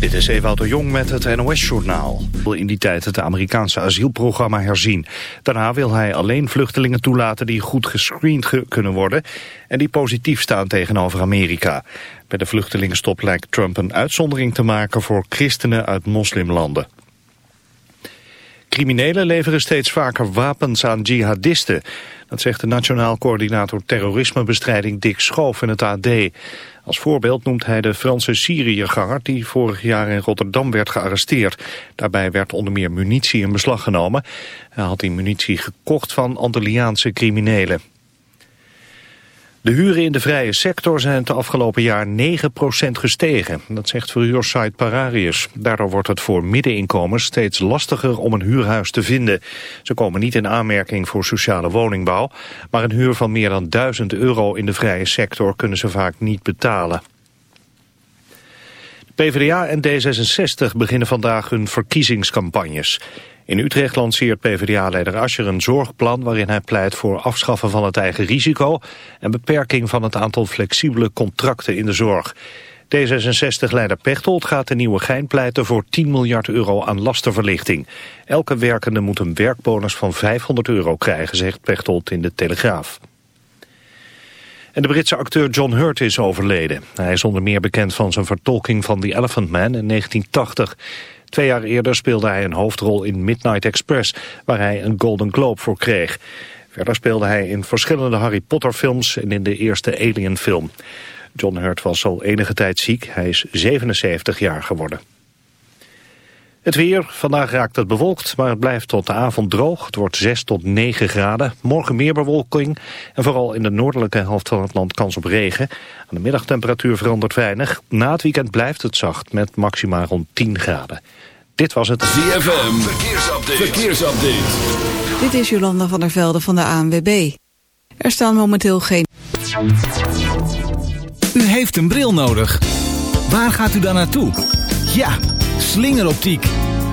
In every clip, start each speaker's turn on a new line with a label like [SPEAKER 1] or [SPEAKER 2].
[SPEAKER 1] Dit is Ewout Jong met het NOS-journaal. wil in die tijd het Amerikaanse asielprogramma herzien. Daarna wil hij alleen vluchtelingen toelaten die goed gescreend kunnen worden... en die positief staan tegenover Amerika. Bij de vluchtelingenstop lijkt Trump een uitzondering te maken... voor christenen uit moslimlanden. Criminelen leveren steeds vaker wapens aan jihadisten. Dat zegt de Nationaal Coördinator Terrorismebestrijding Dick Schoof in het AD. Als voorbeeld noemt hij de Franse Syriëganger die vorig jaar in Rotterdam werd gearresteerd. Daarbij werd onder meer munitie in beslag genomen. Hij had die munitie gekocht van Antilliaanse criminelen. De huren in de vrije sector zijn het afgelopen jaar 9% gestegen. Dat zegt verhuursite Pararius. Daardoor wordt het voor middeninkomens steeds lastiger om een huurhuis te vinden. Ze komen niet in aanmerking voor sociale woningbouw... maar een huur van meer dan 1000 euro in de vrije sector kunnen ze vaak niet betalen. PvdA en D66 beginnen vandaag hun verkiezingscampagnes. In Utrecht lanceert PvdA-leider Ascher een zorgplan waarin hij pleit voor afschaffen van het eigen risico en beperking van het aantal flexibele contracten in de zorg. D66-leider Pechtold gaat de nieuwe gein pleiten voor 10 miljard euro aan lastenverlichting. Elke werkende moet een werkbonus van 500 euro krijgen, zegt Pechtold in de Telegraaf. En de Britse acteur John Hurt is overleden. Hij is onder meer bekend van zijn vertolking van The Elephant Man in 1980. Twee jaar eerder speelde hij een hoofdrol in Midnight Express, waar hij een Golden Globe voor kreeg. Verder speelde hij in verschillende Harry Potter films en in de eerste Alien film. John Hurt was al enige tijd ziek, hij is 77 jaar geworden. Het weer. Vandaag raakt het bewolkt, maar het blijft tot de avond droog. Het wordt 6 tot 9 graden. Morgen meer bewolking. En vooral in de noordelijke helft van het land kans op regen. Aan de middagtemperatuur verandert weinig. Na het weekend blijft het zacht met maximaal rond 10 graden. Dit was het
[SPEAKER 2] ZFM. Verkeersupdate. Verkeersupdate.
[SPEAKER 3] Dit is Jolanda van der Velde van de ANWB. Er staan momenteel geen...
[SPEAKER 4] U heeft een bril nodig. Waar gaat u dan naartoe? Ja Slingeroptiek.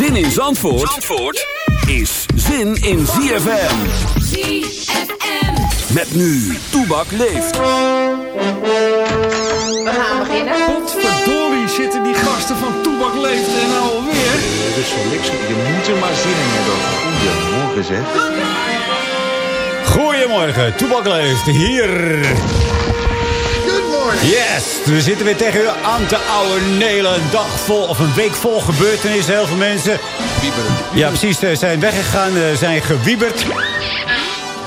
[SPEAKER 2] Zin in Zandvoort, Zandvoort is zin in ZFM.
[SPEAKER 5] ZFM.
[SPEAKER 2] Met nu, Toebak leeft.
[SPEAKER 5] We gaan beginnen.
[SPEAKER 6] Potverdorie zitten die gasten van Toebak leeft en nou alweer.
[SPEAKER 7] Het is zo niks. Je moet er maar zin in hebben. Goedemorgen zeg.
[SPEAKER 8] Goedemorgen, Toebak leeft hier. Yes, we zitten weer tegen u aan te oude nelen. Een dag vol, of een week vol gebeurtenissen. Heel veel mensen. Ja, precies. eh, Zijn weggegaan, eh, zijn gewieberd.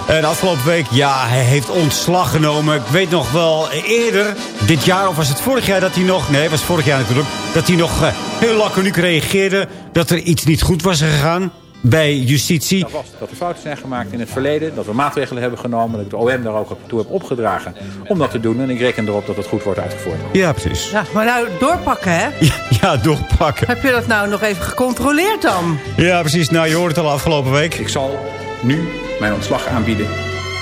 [SPEAKER 8] En de afgelopen week, ja, hij heeft ontslag genomen. Ik weet nog wel eerder, dit jaar, of was het vorig jaar dat hij nog... Nee, het was vorig jaar natuurlijk. Dat hij nog eh, heel laconiek reageerde dat er iets niet goed was gegaan bij justitie.
[SPEAKER 9] Dat was dat er fouten zijn gemaakt in het verleden. Dat we maatregelen hebben genomen. Dat ik de OM daar ook toe heb opgedragen om dat te doen. En ik reken erop dat het goed wordt uitgevoerd.
[SPEAKER 8] Ja, precies.
[SPEAKER 10] Ja, maar nou, doorpakken, hè?
[SPEAKER 8] Ja, ja, doorpakken.
[SPEAKER 10] Heb je dat nou nog even gecontroleerd dan?
[SPEAKER 8] Ja, precies. Nou, je hoort het al afgelopen week.
[SPEAKER 9] Ik zal nu mijn ontslag aanbieden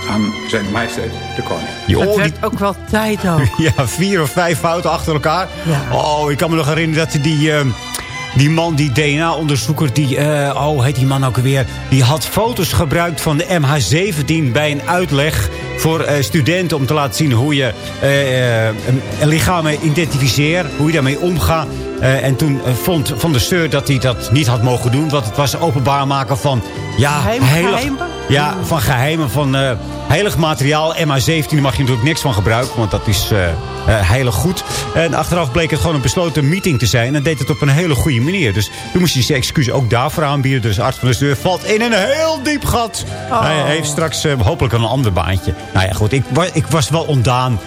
[SPEAKER 9] aan zijn majesteit de koning.
[SPEAKER 8] Je
[SPEAKER 10] Het werd ook wel tijd ook.
[SPEAKER 8] Ja, vier of vijf fouten achter elkaar.
[SPEAKER 10] Ja.
[SPEAKER 8] Oh, ik kan me nog herinneren dat hij die... ehm, die man, die DNA-onderzoeker, die, eh, oh, heet die man ook weer... die had foto's gebruikt van de MH17 bij een uitleg voor eh, studenten... om te laten zien hoe je eh, lichamen identificeert, hoe je daarmee omgaat. En toen vond Van der Steur dat hij dat niet had mogen doen. Want het was openbaar maken van... Ja, heilig-? Ja, van geheimen, van eh, heilig materiaal. MH17 mag je natuurlijk niks van gebruiken, want dat is eh, heilig goed. En achteraf bleek het gewoon een besloten meeting te zijn. En deed het op een hele goede manier. Dus toen moest hij zijn excuus ook daarvoor aanbieden. Dus arts van de deur valt in een heel diep gat.
[SPEAKER 10] Oh.
[SPEAKER 8] Hij heeft straks hopelijk een ander baantje. Nou ja, goed, ik, wa- ik was wel ontdaan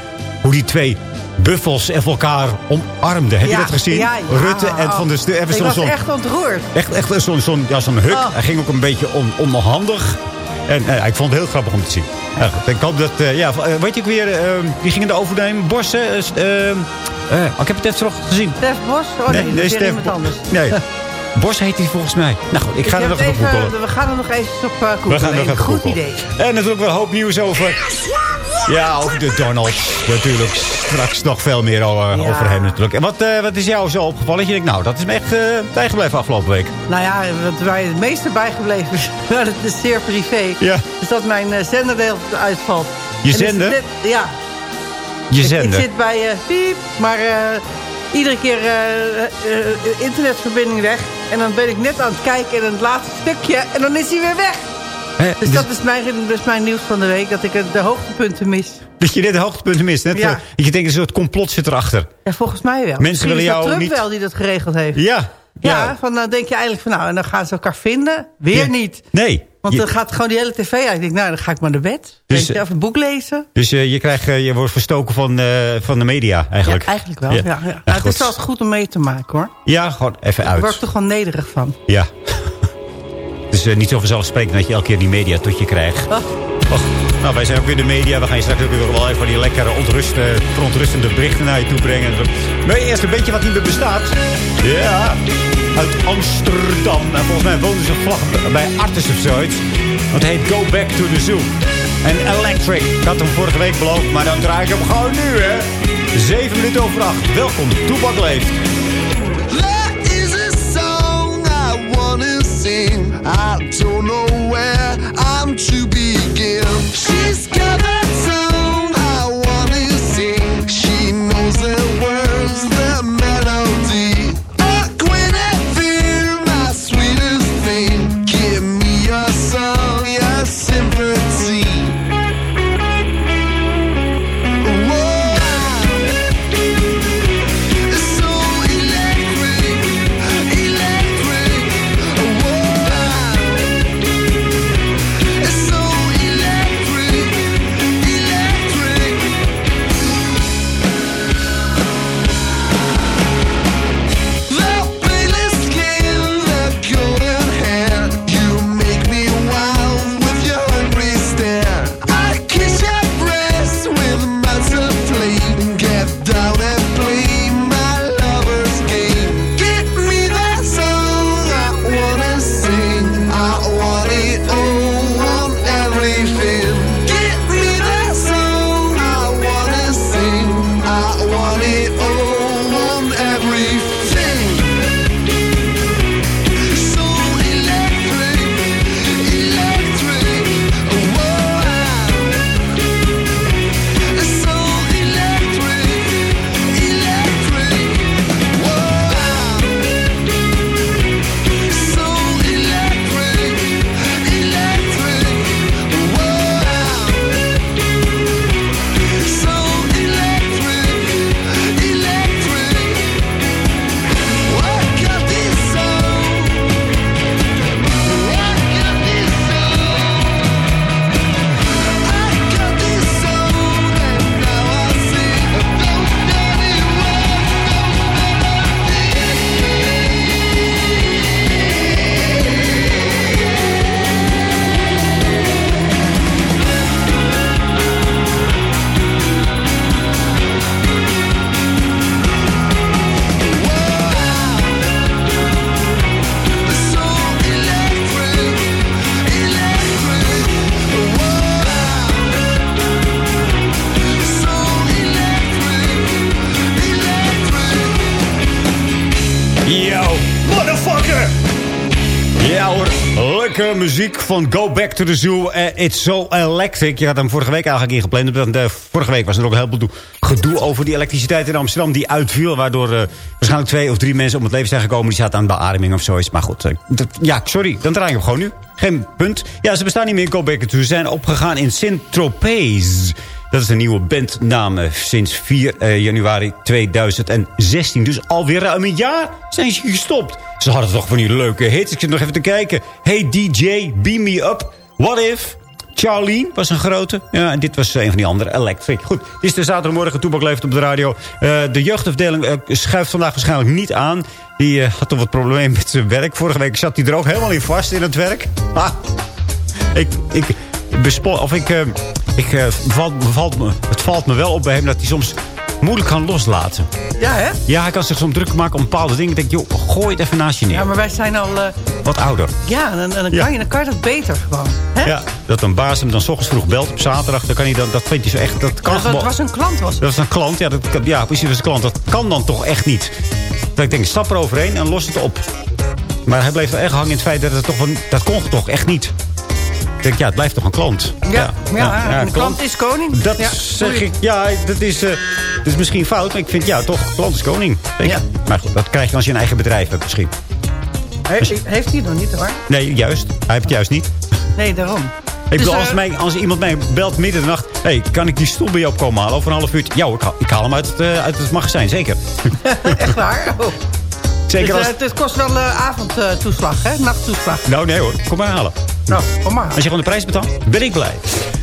[SPEAKER 8] hoe die twee buffels even elkaar omarmden. Heb je dat gezien?
[SPEAKER 10] ja, ja.
[SPEAKER 8] Rutte en Van der Steur. Even
[SPEAKER 10] Ik was echt ontroerd.
[SPEAKER 8] Echt, echt zo'n zo'n ja, zo'n huk.
[SPEAKER 10] Oh.
[SPEAKER 8] Hij ging ook een beetje on, onhandig. En eh, ik vond het heel grappig om te zien. Ja, ik hoop dat... eh, ja, eh, weet je ook weer... eh, wie ging in de overnemen? Bos, oh, ik heb het even terug gezien.
[SPEAKER 10] Stef Bos? Oh nee,
[SPEAKER 8] Stef
[SPEAKER 10] iemand
[SPEAKER 8] Bo-
[SPEAKER 10] anders.
[SPEAKER 8] Nee. Bos heet hij volgens mij. Nou goed, ik ga er nog even googelen.
[SPEAKER 10] We gaan er nog even op uh,
[SPEAKER 8] We gaan nog even
[SPEAKER 10] Goed idee.
[SPEAKER 8] En natuurlijk wel een hoop nieuws over... Ja, over de Donald. Natuurlijk straks nog veel meer over,
[SPEAKER 10] Ja.
[SPEAKER 8] over hem natuurlijk. En wat, eh, wat is jou zo opgevallen? Dat je denkt, nou, dat is me echt eh bijgebleven afgelopen week.
[SPEAKER 10] Nou ja, wat mij het meeste bijgebleven is, maar dat is zeer privé,
[SPEAKER 8] Ja.
[SPEAKER 10] is dat mijn eh, zender de hele tijd uitvalt.
[SPEAKER 8] Je
[SPEAKER 10] En
[SPEAKER 8] zender?
[SPEAKER 10] net- ja.
[SPEAKER 8] Je
[SPEAKER 10] Ik-
[SPEAKER 8] zender.
[SPEAKER 10] Ik, zit bij eh piep, maar eh, iedere keer eh, eh, eh, internetverbinding weg. En dan ben ik net aan het kijken in het laatste stukje en dan is hij weer weg. Dus dat is mijn, dat is mijn nieuws van de week, dat ik de hoogtepunten mis.
[SPEAKER 8] Dat je dit de hoogtepunten mist. Net
[SPEAKER 10] Ja.
[SPEAKER 8] eh, dat je denkt, een soort complot zit erachter.
[SPEAKER 10] Ja, volgens mij wel.
[SPEAKER 8] Mensen willen jou
[SPEAKER 10] Trump
[SPEAKER 8] niet-
[SPEAKER 10] wel die dat geregeld heeft.
[SPEAKER 8] Ja.
[SPEAKER 10] Ja, van dan denk je eigenlijk van nou, en dan gaan ze elkaar vinden. Weer
[SPEAKER 8] Ja.
[SPEAKER 10] niet.
[SPEAKER 8] Nee.
[SPEAKER 10] Want
[SPEAKER 8] Je-
[SPEAKER 10] dan gaat gewoon die hele tv uit. Ik denk, nou, dan ga ik maar naar bed.
[SPEAKER 8] Dus,
[SPEAKER 10] je,
[SPEAKER 8] eh,
[SPEAKER 10] of een boek lezen.
[SPEAKER 8] Dus eh, je, krijgt, je wordt verstoken van, van de media eigenlijk.
[SPEAKER 10] Ja, eigenlijk wel. Ja. Ja,
[SPEAKER 8] Nou,
[SPEAKER 10] het is zelfs goed om mee te maken, hoor.
[SPEAKER 8] Ja, gewoon even
[SPEAKER 10] word ik
[SPEAKER 8] uit.
[SPEAKER 10] toch gewoon nederig van.
[SPEAKER 8] Ja. Het is eh, niet zo vanzelfsprekend dat je elke keer die media tot je krijgt. Och, nou, wij zijn ook weer de media. We gaan je straks ook weer wel even die lekkere ontrust, eh, verontrustende berichten naar je toe brengen. Maar eerst een beetje wat niet meer bestaat. Ja, uit Amsterdam. En volgens mij wonen ze vlag bij Artis of zoiets. Want het heet Go Back to the Zoo. En Electric. Ik had hem vorige week beloofd, maar dan draai ik hem gewoon nu, hè. Zeven minuten over acht. Welkom, Toepak leeft.
[SPEAKER 11] There is a song I wanna sing. I don't know where I'm to begin.
[SPEAKER 8] Muziek van Go Back to the Zoo. Eh, it's so electric. Je had hem vorige week eigenlijk ingepland. Want, eh, vorige week was er ook een heleboel gedoe over die elektriciteit in Amsterdam. Die uitviel. Waardoor eh, waarschijnlijk twee of drie mensen om het leven zijn gekomen. Die zaten aan beademing of zoiets. Maar goed, ja, sorry. Dan draai ik hem gewoon nu. Geen punt. Ja, ze bestaan niet meer in Go Back to the Zoo. Ze zijn opgegaan in Saint-Tropez. Dat is een nieuwe bandnaam sinds 4 eh, januari 2016. Dus alweer ruim een jaar zijn ze gestopt. Ze hadden toch van die leuke hits. Ik zit nog even te kijken. Hey DJ, Beam Me Up. What If? Charlene was een grote. Ja, en dit was een van die andere. Electric. Goed, het is de zaterdagmorgen. Toebak leeft op de radio. Eh, de jeugdafdeling eh, schuift vandaag waarschijnlijk niet aan. Die had toch wat problemen met zijn werk. Vorige week zat hij er ook helemaal in vast in het werk. Ah, ik, ik bespo of ik, eh, ik eh, bevalt me, het valt me wel op bij hem dat hij soms moeilijk kan loslaten.
[SPEAKER 10] Ja, hè?
[SPEAKER 8] Ja, hij kan zich soms druk maken om bepaalde dingen. Ik denk, joh, gooi het even naast je neer.
[SPEAKER 10] Ja, maar wij zijn al... eh,
[SPEAKER 8] Wat ouder.
[SPEAKER 10] ja, dan,
[SPEAKER 8] Ja.
[SPEAKER 10] Kan je, dan kan je dat beter gewoon. Hè?
[SPEAKER 8] Ja, dat een baas hem dan s ochtends vroeg belt op zaterdag. Dan kan hij dan, dat vindt hij zo echt. Dat kan
[SPEAKER 10] Ja, dat was een klant, was het.
[SPEAKER 8] Dat was een klant, ja, dat, ja precies, dat was een klant. Dat kan dan toch echt niet. Dat ik denk, stap er overheen en los het op. Maar hij bleef er echt hangen in het feit dat het toch dat kon toch echt niet. Ik denk, ja, het blijft toch een klant.
[SPEAKER 10] Ja, ja, en de klant is koning.
[SPEAKER 8] Dat
[SPEAKER 10] Ja,
[SPEAKER 8] zeg ik, ja, dat is, eh, dat is misschien fout. Maar ik vind, ja, toch, klant is koning. Denk ik. Maar goed, dat krijg je als je een eigen bedrijf hebt misschien.
[SPEAKER 10] He- heeft hij het nog niet, hoor?
[SPEAKER 8] Nee, juist. Hij heeft het juist niet.
[SPEAKER 10] Nee, daarom.
[SPEAKER 8] Ik
[SPEAKER 10] Dus,
[SPEAKER 8] bedoel,
[SPEAKER 10] eh,
[SPEAKER 8] als, mij, als iemand mij belt midden in de nacht... hey, kan ik die stoel bij jou opkomen halen over een half uurtje? Ja, ik haal, ik haal hem uit het, eh, uit het magazijn, zeker.
[SPEAKER 10] Echt waar? Oh.
[SPEAKER 8] Zeker
[SPEAKER 10] Dus,
[SPEAKER 8] als...
[SPEAKER 10] het kost wel uh, avondtoeslag, hè? Nachttoeslag.
[SPEAKER 8] Nou, nee hoor, kom maar halen.
[SPEAKER 10] Nou, kom maar.
[SPEAKER 8] Als je gewoon de prijs betaalt, ben ik blij.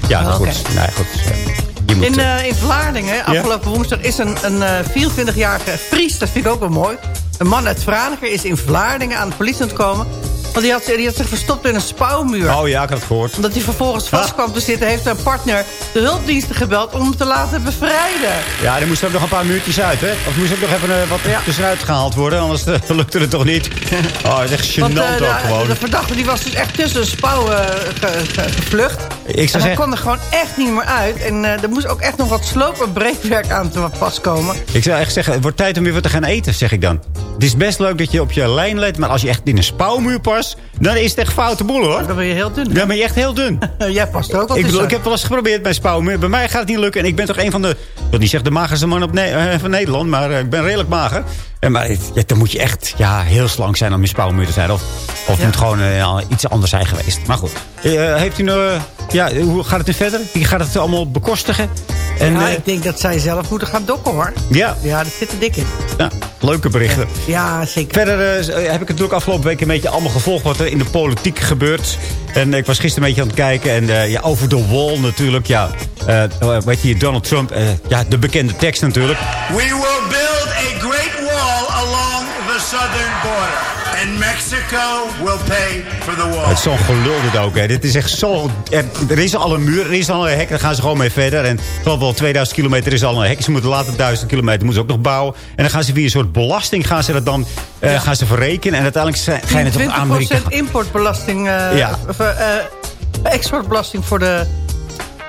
[SPEAKER 8] Ja,
[SPEAKER 10] Oké.
[SPEAKER 8] goed. Nee, goed. eh, Je moet,
[SPEAKER 10] In,
[SPEAKER 8] eh,
[SPEAKER 10] eh, in Vlaardingen, afgelopen woensdag, is een, een eh, 24-jarige Fries, dat vind ik ook wel mooi. Een man uit Franeker is in Vlaardingen aan de politie ontkomen. Want die had, die had zich verstopt in een spouwmuur.
[SPEAKER 8] Oh ja, ik had het gehoord.
[SPEAKER 10] Omdat hij vervolgens vast kwam te zitten, heeft zijn partner de hulpdiensten gebeld om hem te laten bevrijden.
[SPEAKER 8] Ja, er moesten ook nog een paar muurtjes uit, hè? Of moest ook nog even eh, wat tussenuit gehaald worden, anders eh, lukte het toch niet. Oh, het is echt
[SPEAKER 10] Want
[SPEAKER 8] gênant
[SPEAKER 10] eh,
[SPEAKER 8] ook gewoon.
[SPEAKER 10] de verdachte die was dus echt tussen een spouw ge- ge- gevlucht.
[SPEAKER 8] Ik zou
[SPEAKER 10] en hij kon er gewoon echt niet meer uit. En er moest ook echt nog wat sloop- en breekwerk aan te pas komen.
[SPEAKER 8] Ik zou echt zeggen, het wordt tijd om weer wat te gaan eten, zeg ik dan. Het is best leuk dat je op je lijn let, maar als je echt in een spouwmuur past... dan is het echt foute boel, hoor.
[SPEAKER 10] Dan ben je heel dun.
[SPEAKER 8] Dan ben je echt heel dun.
[SPEAKER 10] Jij past ook al
[SPEAKER 8] Ik bedoel, ik heb wel eens geprobeerd bij spouwmuur. Bij mij gaat het niet lukken. En ik ben toch een van de... Ik wil niet zeggen de magerste man op Ne- eh, van Nederland. Maar eh, ik ben redelijk mager. En maar het- ja, dan moet je echt ja, heel slank zijn om in spouwmuur te zijn. Of, of
[SPEAKER 10] Ja.
[SPEAKER 8] moet gewoon eh, iets anders zijn geweest. Maar goed. Eh, heeft u eh, ja, hoe gaat het nu verder? Wie gaat het allemaal bekostigen? En,
[SPEAKER 10] ja,
[SPEAKER 8] eh,
[SPEAKER 10] ik denk dat zij zelf moeten gaan dokken, hoor.
[SPEAKER 8] ja,
[SPEAKER 10] Ja, dat zit er dik in.
[SPEAKER 8] ja, leuke berichten.
[SPEAKER 10] Ja, zeker.
[SPEAKER 8] Verder eh, heb ik het natuurlijk afgelopen week een beetje allemaal gevolgd... wat er in de politiek gebeurt. En ik was gisteren een beetje aan het kijken. En eh, ja, over de wall natuurlijk. Ja, eh weet je, Donald Trump. eh, ja, de bekende tekst natuurlijk.
[SPEAKER 11] We will build a great wall along the southern border. And Mexico will pay for the wall.
[SPEAKER 8] Het is zo'n gelul dit ook. Hè. Dit is echt zo... Er, er is al een muur, er is al een hek. Daar gaan ze gewoon mee verder. En geloof wel 2000 kilometer is al een hek. Ze moeten later 1000 kilometer moeten ze ook nog bouwen. En dan gaan ze via een soort belasting gaan ze dat dan eh, gaan ze verrekenen. En uiteindelijk zijn- het op
[SPEAKER 10] 20%
[SPEAKER 8] Amerika...
[SPEAKER 10] importbelasting, eh,
[SPEAKER 8] Ja.
[SPEAKER 10] of, eh, eh, exportbelasting voor de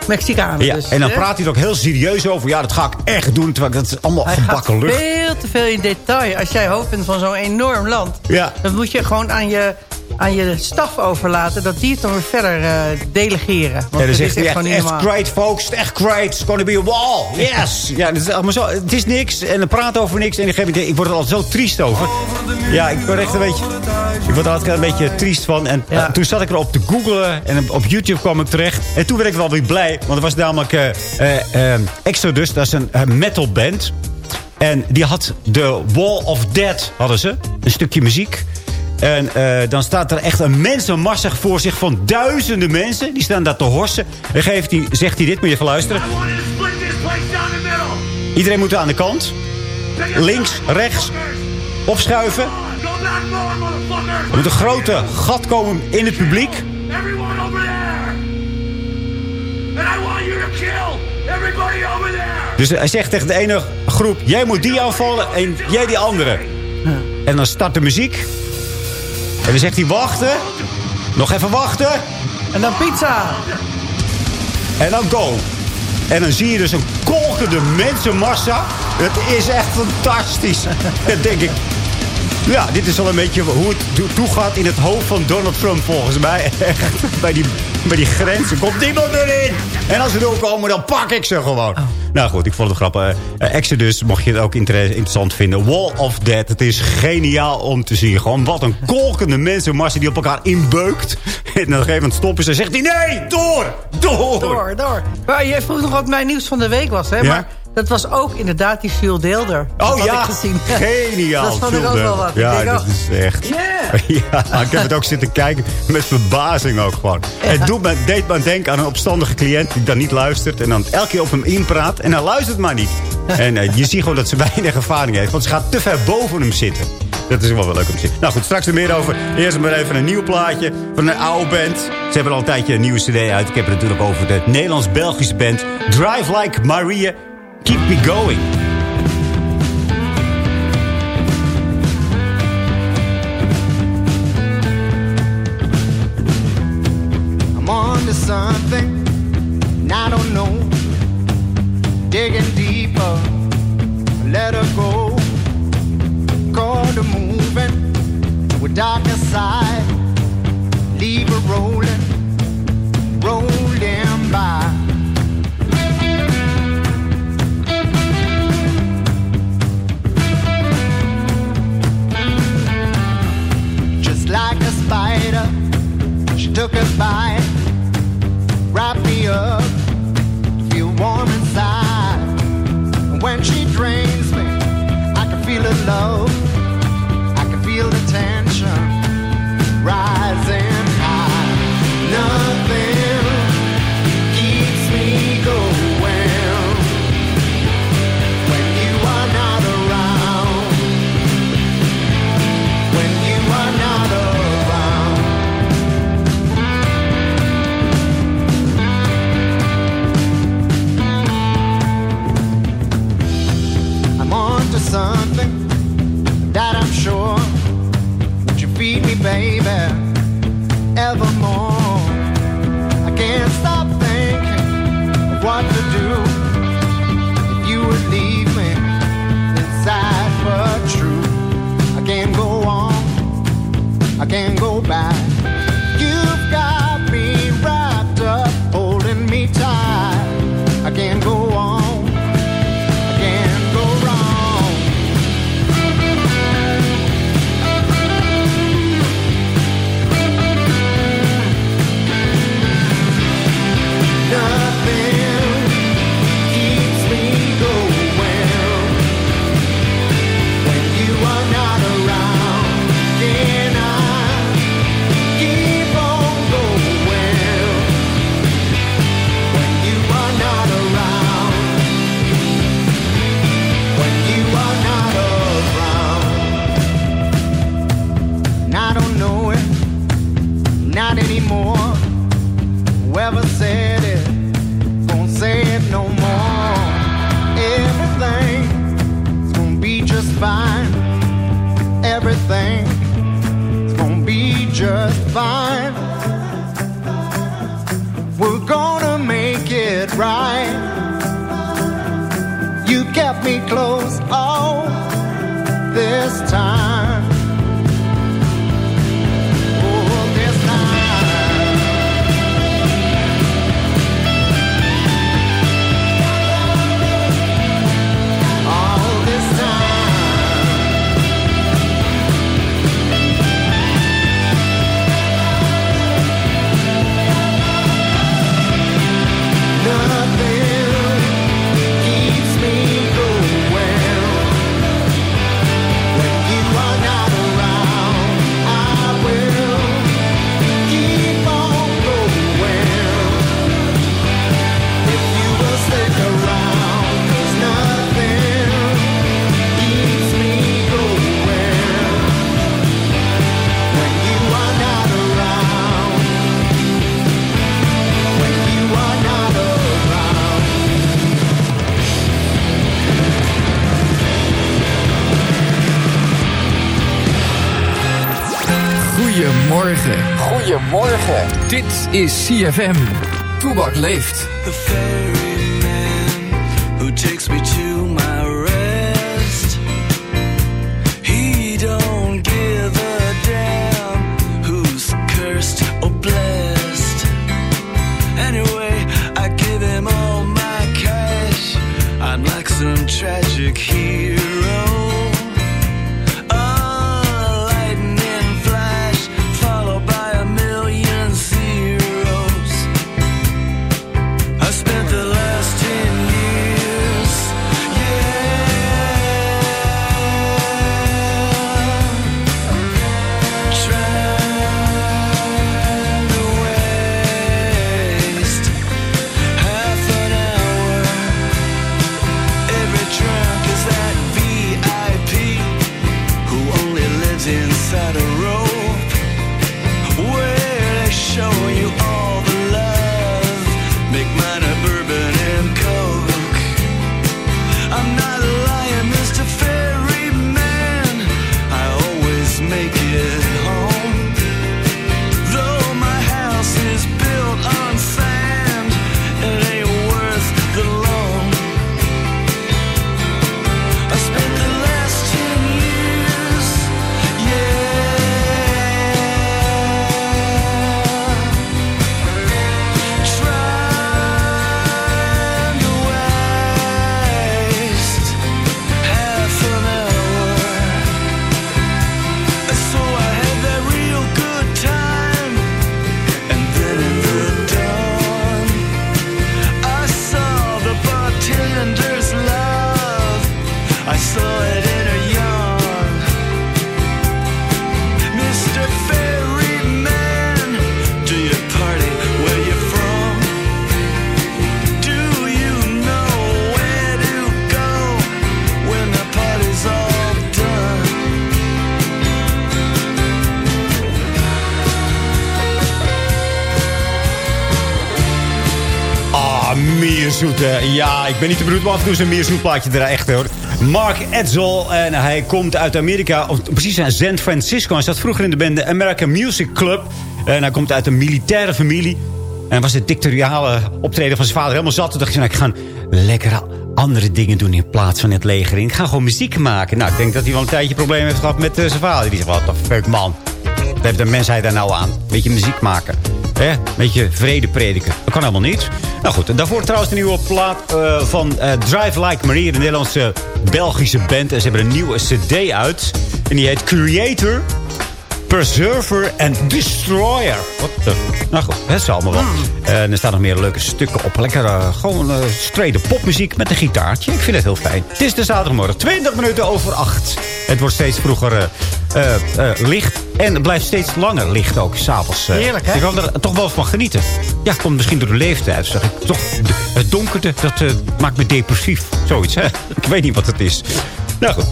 [SPEAKER 10] Mexicanen.
[SPEAKER 8] Ja,
[SPEAKER 10] dus,
[SPEAKER 8] en dan
[SPEAKER 10] hè?
[SPEAKER 8] praat hij er ook heel serieus over. Ja, dat ga ik echt doen. Terwijl dat is allemaal
[SPEAKER 10] Hij
[SPEAKER 8] gebakken lucht.
[SPEAKER 10] veel te veel in detail. Als jij hoofd bent van zo'n enorm land...
[SPEAKER 8] Ja.
[SPEAKER 10] dan moet je gewoon aan je, aan je staf overlaten... dat die het dan weer verder eh, delegeren. Want
[SPEAKER 8] Ja, zegt
[SPEAKER 10] is echt
[SPEAKER 8] great, folks. Echt great. It's gonna be a wall. Yes. Ja, dat is allemaal zo. Het is niks. En dan praat over niks. En ik, geef, ik word er altijd zo triest over. Ja, ik word echt een beetje... Ik word er altijd een beetje triest van. En
[SPEAKER 10] Ja.
[SPEAKER 8] eh, toen zat ik erop te googlen. En op YouTube kwam ik terecht. En toen werd ik wel weer blij. Want er was namelijk eh, eh, eh, Exodus. Dat is een eh, metalband. En die had de Wall of Dead, hadden ze. Een stukje muziek. En eh, dan staat er echt een mensenmassa voor zich van duizenden mensen. Die staan daar te horsen. En geeft hij, zegt hij dit, moet je even luisteren. Iedereen moet aan de kant. Links, rechts, opschuiven. Er moet een grote gat komen in het publiek. Dus hij zegt tegen de ene groep... jij moet die aanvallen en jij die andere. En dan start de muziek. En dan zegt hij wachten. Nog even wachten.
[SPEAKER 10] En dan pizza.
[SPEAKER 8] En dan go. En dan zie je dus een kolkende mensenmassa. Het is echt fantastisch. Dat denk ik. Ja, dit is al een beetje hoe het toe- toegaat in het hoofd van Donald Trump volgens mij. Echt, bij die, bij die grenzen komt niemand erin. En als ze doorkomen, dan pak ik ze gewoon. Nou goed, ik vond het grappig. Eh, Exodus, mocht je het ook inter- interessant vinden. Wall of Death, het is geniaal om te zien. Gewoon wat een kolkende mensenmassa die op elkaar inbeukt. En op een gegeven moment stoppen ze en zegt hij... Nee, door, door.
[SPEAKER 10] Door, door. Maar jij vroeg nog wat mijn nieuws van de week was, hè?
[SPEAKER 8] Ja?
[SPEAKER 10] Maar dat was ook inderdaad die Phil Deelder. Dat
[SPEAKER 8] Oh ja,
[SPEAKER 10] ik gezien.
[SPEAKER 8] geniaal.
[SPEAKER 10] dat vond ik ook wel wat.
[SPEAKER 8] Ja, dat
[SPEAKER 10] oh,
[SPEAKER 8] is echt... Ja, ik heb het ook zitten kijken met verbazing ook gewoon. Het doet me, deed me denken aan een opstandige cliënt die dan niet luistert... en dan elke keer op hem inpraat en hij luistert maar niet. En eh, je ziet gewoon dat ze weinig ervaring heeft, want ze gaat te ver boven hem zitten. Dat is wel wel leuk om te zien. Nou goed, straks er meer over. Eerst maar even een nieuw plaatje van een oude band. Ze hebben al een tijdje een nieuwe cd uit. Ik heb het natuurlijk over de Nederlands-Belgische band. Drive Like Maria, Keep Me Going.
[SPEAKER 12] I'm on to something, and I don't know. Digging deeper, let her go. Call to moving, with darker side. Leave her rolling, rolling by. Took a bite, wrapped me up, feel warm inside. And when she drains me, I can feel her love, I can feel the tension rising
[SPEAKER 13] is CFM. Toebak leeft.
[SPEAKER 8] Ben niet te bedoeld, maar af en toe is een Mierzoet plaatje er echt hoor. Mark Edsel en hij komt uit Amerika, precies uit San Francisco. Hij zat vroeger in de band American Music Club. En hij komt uit een militaire familie. En was het dictatoriale optreden van zijn vader helemaal zat. Toen dacht hij, nou, ik ga lekker andere dingen doen in plaats van het leger in. Ik ga gewoon muziek maken. Nou, ik denk dat hij wel een tijdje problemen heeft gehad met eh, zijn vader. Die zegt, wat de fuck man. Wat heeft de mensheid daar nou aan? Beetje muziek maken. Hè? Beetje vrede prediken. Dat kan helemaal niet. Nou goed, en daarvoor trouwens de nieuwe plaat eh, van eh, Drive Like Marie. De Nederlandse Belgische band. En ze hebben een nieuwe cd uit. En die heet Creator. Preserver en Destroyer. Wat de... Nou goed, dat is allemaal wel. En er staan nog meer leuke stukken op. Lekker eh, gewoon uh, strede popmuziek met een gitaartje. Ik vind het heel fijn. Het is de zaterdagmorgen, 20 minuten over 8. Het wordt steeds vroeger eh, eh, eh, licht. En het blijft steeds langer licht ook, s'avonds. Uh,
[SPEAKER 10] Heerlijk, hè?
[SPEAKER 8] Je kan er toch wel van genieten. Ja, komt misschien door de leeftijd. Zeg ik toch, het donkerte, dat maakt me depressief. Zoiets, hè? Ik weet niet wat het is. Nou goed.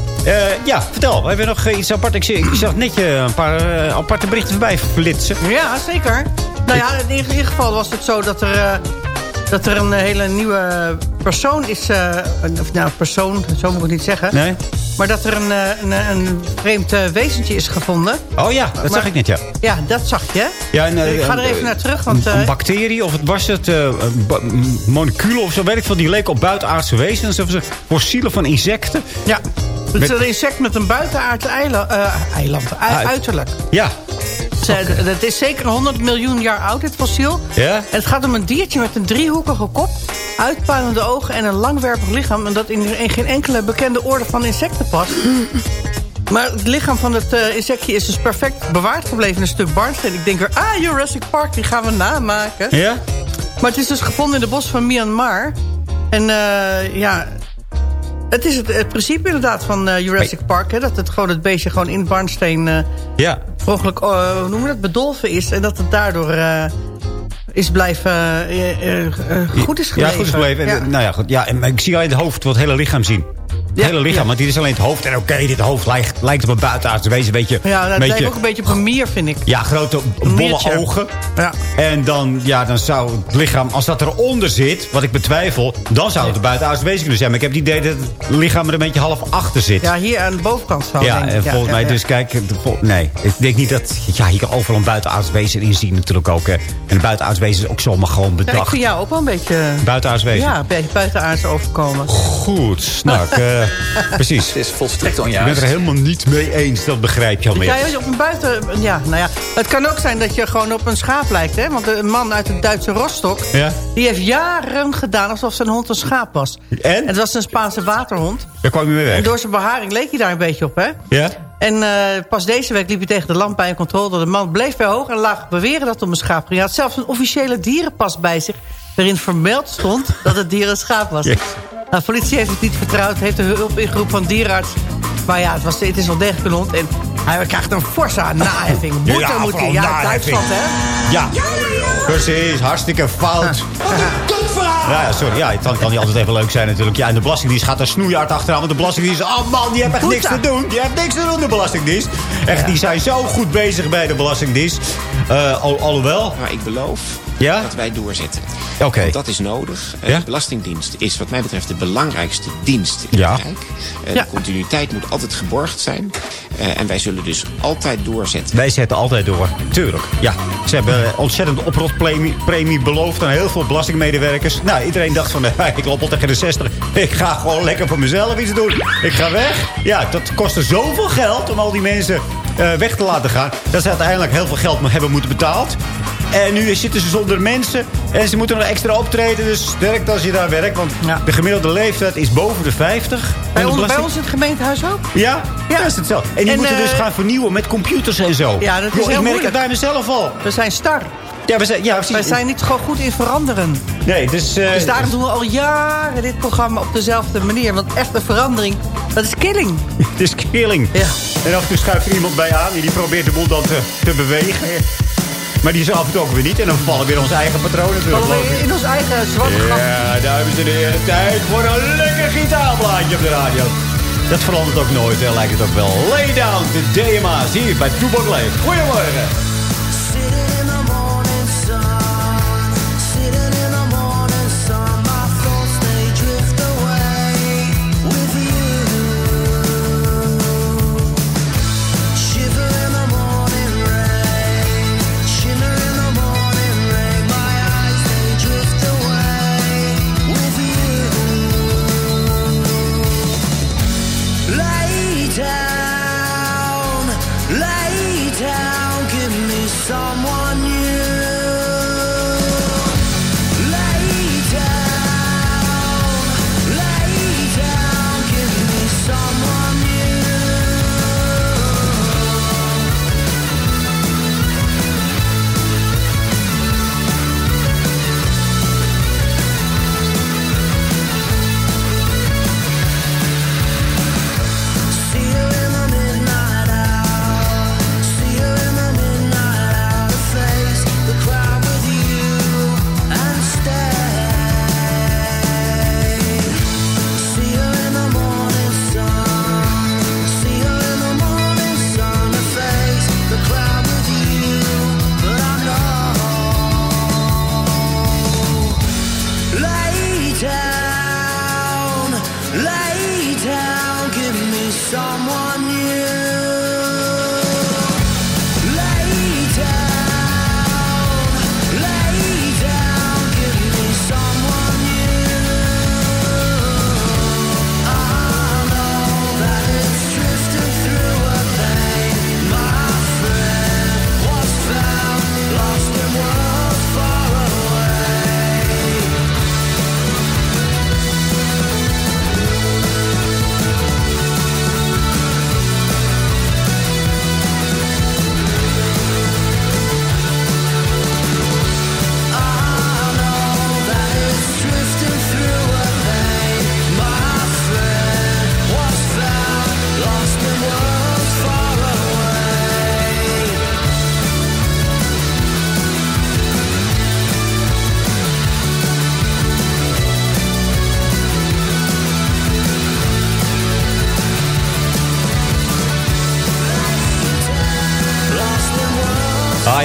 [SPEAKER 8] Ja, vertel. We hebben nog iets apart. Ik, ik zag net je een paar aparte berichten voorbij flitsen.
[SPEAKER 10] Ja, zeker. Nou ja, in ieder geval was het zo dat er, dat er een hele nieuwe persoon is. eh, een- of nou, persoon, zo moet ik het niet zeggen.
[SPEAKER 8] Nee?
[SPEAKER 10] Maar dat er een, eh, een, een vreemd eh, wezentje is gevonden.
[SPEAKER 8] Oh ja, dat
[SPEAKER 10] Maar-
[SPEAKER 8] zag ik net, ja.
[SPEAKER 10] Ja, dat zag je.
[SPEAKER 8] ja en, eh,
[SPEAKER 10] ik ga er
[SPEAKER 8] eh,
[SPEAKER 10] even naar terug, want...
[SPEAKER 8] een
[SPEAKER 10] eh,
[SPEAKER 8] bacterie, of het was het eh, een moleculen of zo, weet ik veel. Die leken op buitenaardse wezens. Of ze fossielen van insecten.
[SPEAKER 10] ja, het is een insect met een buitenaardse eiland, eh, eiland ui-
[SPEAKER 8] Uit-
[SPEAKER 10] uiterlijk.
[SPEAKER 8] Ja.
[SPEAKER 10] Het is zeker 100 miljoen jaar oud, dit fossiel.
[SPEAKER 8] Ja?
[SPEAKER 10] En het gaat om een diertje met een driehoekige kop, uitpuilende ogen en een langwerpig lichaam. En dat in, in geen enkele bekende orde van insecten past. Maar het lichaam van het eh, insectje is dus perfect bewaard gebleven in een stuk barnsteen. Ik denk weer, ah, Jurassic Park, die gaan we namaken.
[SPEAKER 8] Ja?
[SPEAKER 10] Maar het is dus gevonden in de bos van Myanmar. En eh, ja, het is het, het principe inderdaad van eh, Jurassic Park. Hè, dat het gewoon het beestje gewoon in het barnsteen eh
[SPEAKER 8] Ja.
[SPEAKER 10] per ongeluk, eh, hoe noemen we dat, bedolven is. En dat het daardoor eh, is blijven, eh, eh, eh, goed is gebleven.
[SPEAKER 8] Ja, goed is gebleven. En,
[SPEAKER 10] Ja.
[SPEAKER 8] eh, Nou ja, goed. Ja, en, ik zie alleen het hoofd, wat het hele lichaam zien. Het hele lichaam, want dit is alleen het hoofd. En oké, dit hoofd lijkt, lijkt op een buitenaardse wezen. Een beetje,
[SPEAKER 10] Ja, dat
[SPEAKER 8] beetje,
[SPEAKER 10] lijkt ook een beetje op een mier, vind ik.
[SPEAKER 8] ja, grote bolle ogen.
[SPEAKER 10] Ja.
[SPEAKER 8] En dan, ja, dan zou het lichaam, als dat eronder zit, wat ik betwijfel, dan zou het een buitenaardse wezen kunnen zijn. Maar ik heb het idee dat het lichaam er een beetje half achter zit.
[SPEAKER 10] Ja, hier aan de bovenkant zo,
[SPEAKER 8] Ja, en volgens
[SPEAKER 10] ja,
[SPEAKER 8] mij dus, kijk, de nee. Ik denk niet dat, ja, je kan overal een buitenaards wezen in zien natuurlijk ook. Hè. En een buitenaards wezen is ook zomaar gewoon
[SPEAKER 10] Ja, ik
[SPEAKER 8] bedacht.
[SPEAKER 10] vind jou ook wel een beetje...
[SPEAKER 8] Buitenaards wezen.
[SPEAKER 10] Ja, een beetje buitenaards overkomen.
[SPEAKER 8] Goed, nou, eh, precies.
[SPEAKER 9] Het is volstrekt
[SPEAKER 8] Ik ben
[SPEAKER 9] onjuist.
[SPEAKER 8] het er helemaal niet mee eens, dat begrijp je al meer.
[SPEAKER 10] jij op een buiten... Ja, nou ja. Het kan ook zijn dat je gewoon op een schaap lijkt, hè? Want een man uit het Duitse Rostock...
[SPEAKER 8] Ja?
[SPEAKER 10] die heeft jaren gedaan alsof zijn hond een schaap was.
[SPEAKER 8] En?
[SPEAKER 10] het was een Spaanse waterhond.
[SPEAKER 8] Daar kwam je mee
[SPEAKER 10] En
[SPEAKER 8] weg.
[SPEAKER 10] door zijn beharing leek hij daar een beetje op, hè?
[SPEAKER 8] Ja?
[SPEAKER 10] En eh, pas deze week liep hij tegen de lamp bij een controle. De man bleef bij hoog en laag beweren dat het om een schaap ging. Hij had zelfs een officiële dierenpas bij zich... waarin vermeld stond dat het dier een schaap was.
[SPEAKER 8] Yes.
[SPEAKER 10] Nou, de politie heeft het niet vertrouwd. Heeft de hulp ingeroepen van dierenarts. Maar ja, het, was, het is wel degelijk een hond. En hij krijgt een forse naheffing. Moet
[SPEAKER 8] Ja,
[SPEAKER 10] er, moet hij. Ja. Duitsland, hè?
[SPEAKER 8] Ja, precies. Hartstikke fout. Ja, ja, sorry. Ja, het kan, kan niet altijd even leuk zijn natuurlijk. Ja, en de Belastingdienst gaat er snoeihard achteraan. Want de Belastingdienst... Oh man, die heeft echt niks te doen. Die heeft niks te doen, de Belastingdienst. Echt, die zijn zo goed bezig bij de Belastingdienst. Eh, al, alhoewel...
[SPEAKER 14] Maar ik beloof
[SPEAKER 8] Ja?
[SPEAKER 14] dat wij doorzetten.
[SPEAKER 8] Oké.
[SPEAKER 14] Dat is nodig. Eh,
[SPEAKER 8] Ja?
[SPEAKER 14] De Belastingdienst is wat mij betreft de belangrijkste dienst in
[SPEAKER 8] Ja.
[SPEAKER 14] het Rijk. Eh,
[SPEAKER 10] Ja.
[SPEAKER 14] De continuïteit moet altijd geborgd zijn. Eh, en wij zullen dus altijd doorzetten.
[SPEAKER 8] Wij zetten altijd door, tuurlijk. Ja, ze hebben een ontzettende oprotpremie premie beloofd aan heel veel belastingmedewerkers. Nou, iedereen dacht van, ik loop al tegen de 60. Ik ga gewoon lekker voor mezelf iets doen. Ik ga weg. Ja, dat kostte zoveel geld om al die mensen weg te laten gaan. Dat ze uiteindelijk heel veel geld hebben moeten betaald. En nu zitten ze zonder mensen. En ze moeten nog extra optreden. Dus sterk als je daar werkt. Want
[SPEAKER 10] Ja.
[SPEAKER 8] de gemiddelde leeftijd is boven de 50.
[SPEAKER 10] Bij,
[SPEAKER 8] de
[SPEAKER 10] ons, bij
[SPEAKER 8] belasting-
[SPEAKER 10] ons in het gemeentehuis ook?
[SPEAKER 8] ja, ja, dat is hetzelfde. En die
[SPEAKER 10] En,
[SPEAKER 8] moeten dus
[SPEAKER 10] eh,
[SPEAKER 8] gaan vernieuwen met computers en zo.
[SPEAKER 10] Ja, dat is heel
[SPEAKER 8] ik merk
[SPEAKER 10] moeilijk.
[SPEAKER 8] het bij mezelf al.
[SPEAKER 10] We zijn star.
[SPEAKER 8] Ja, we zijn, ja precies.
[SPEAKER 10] Wij zijn niet gewoon goed in veranderen.
[SPEAKER 8] Nee, dus... eh,
[SPEAKER 10] Dus daarom doen we al jaren dit programma op dezelfde manier. Want echte verandering, dat is killing.
[SPEAKER 8] Het is killing.
[SPEAKER 10] Ja.
[SPEAKER 8] En af en toe schuift er iemand bij aan. en Die probeert de boel dan te, te bewegen. Maar die is af en toe ook weer niet. En dan vallen weer onze eigen patronen natuurlijk.
[SPEAKER 10] Vallen in ons eigen zwarte gat.
[SPEAKER 8] Ja, dames en heren. Tijd voor een lekker gitaarblaadje op de radio. Dat verandert ook nooit, hè, lijkt het ook wel. Lay down, de DMA's hier bij Toebak Leef. Goedemorgen.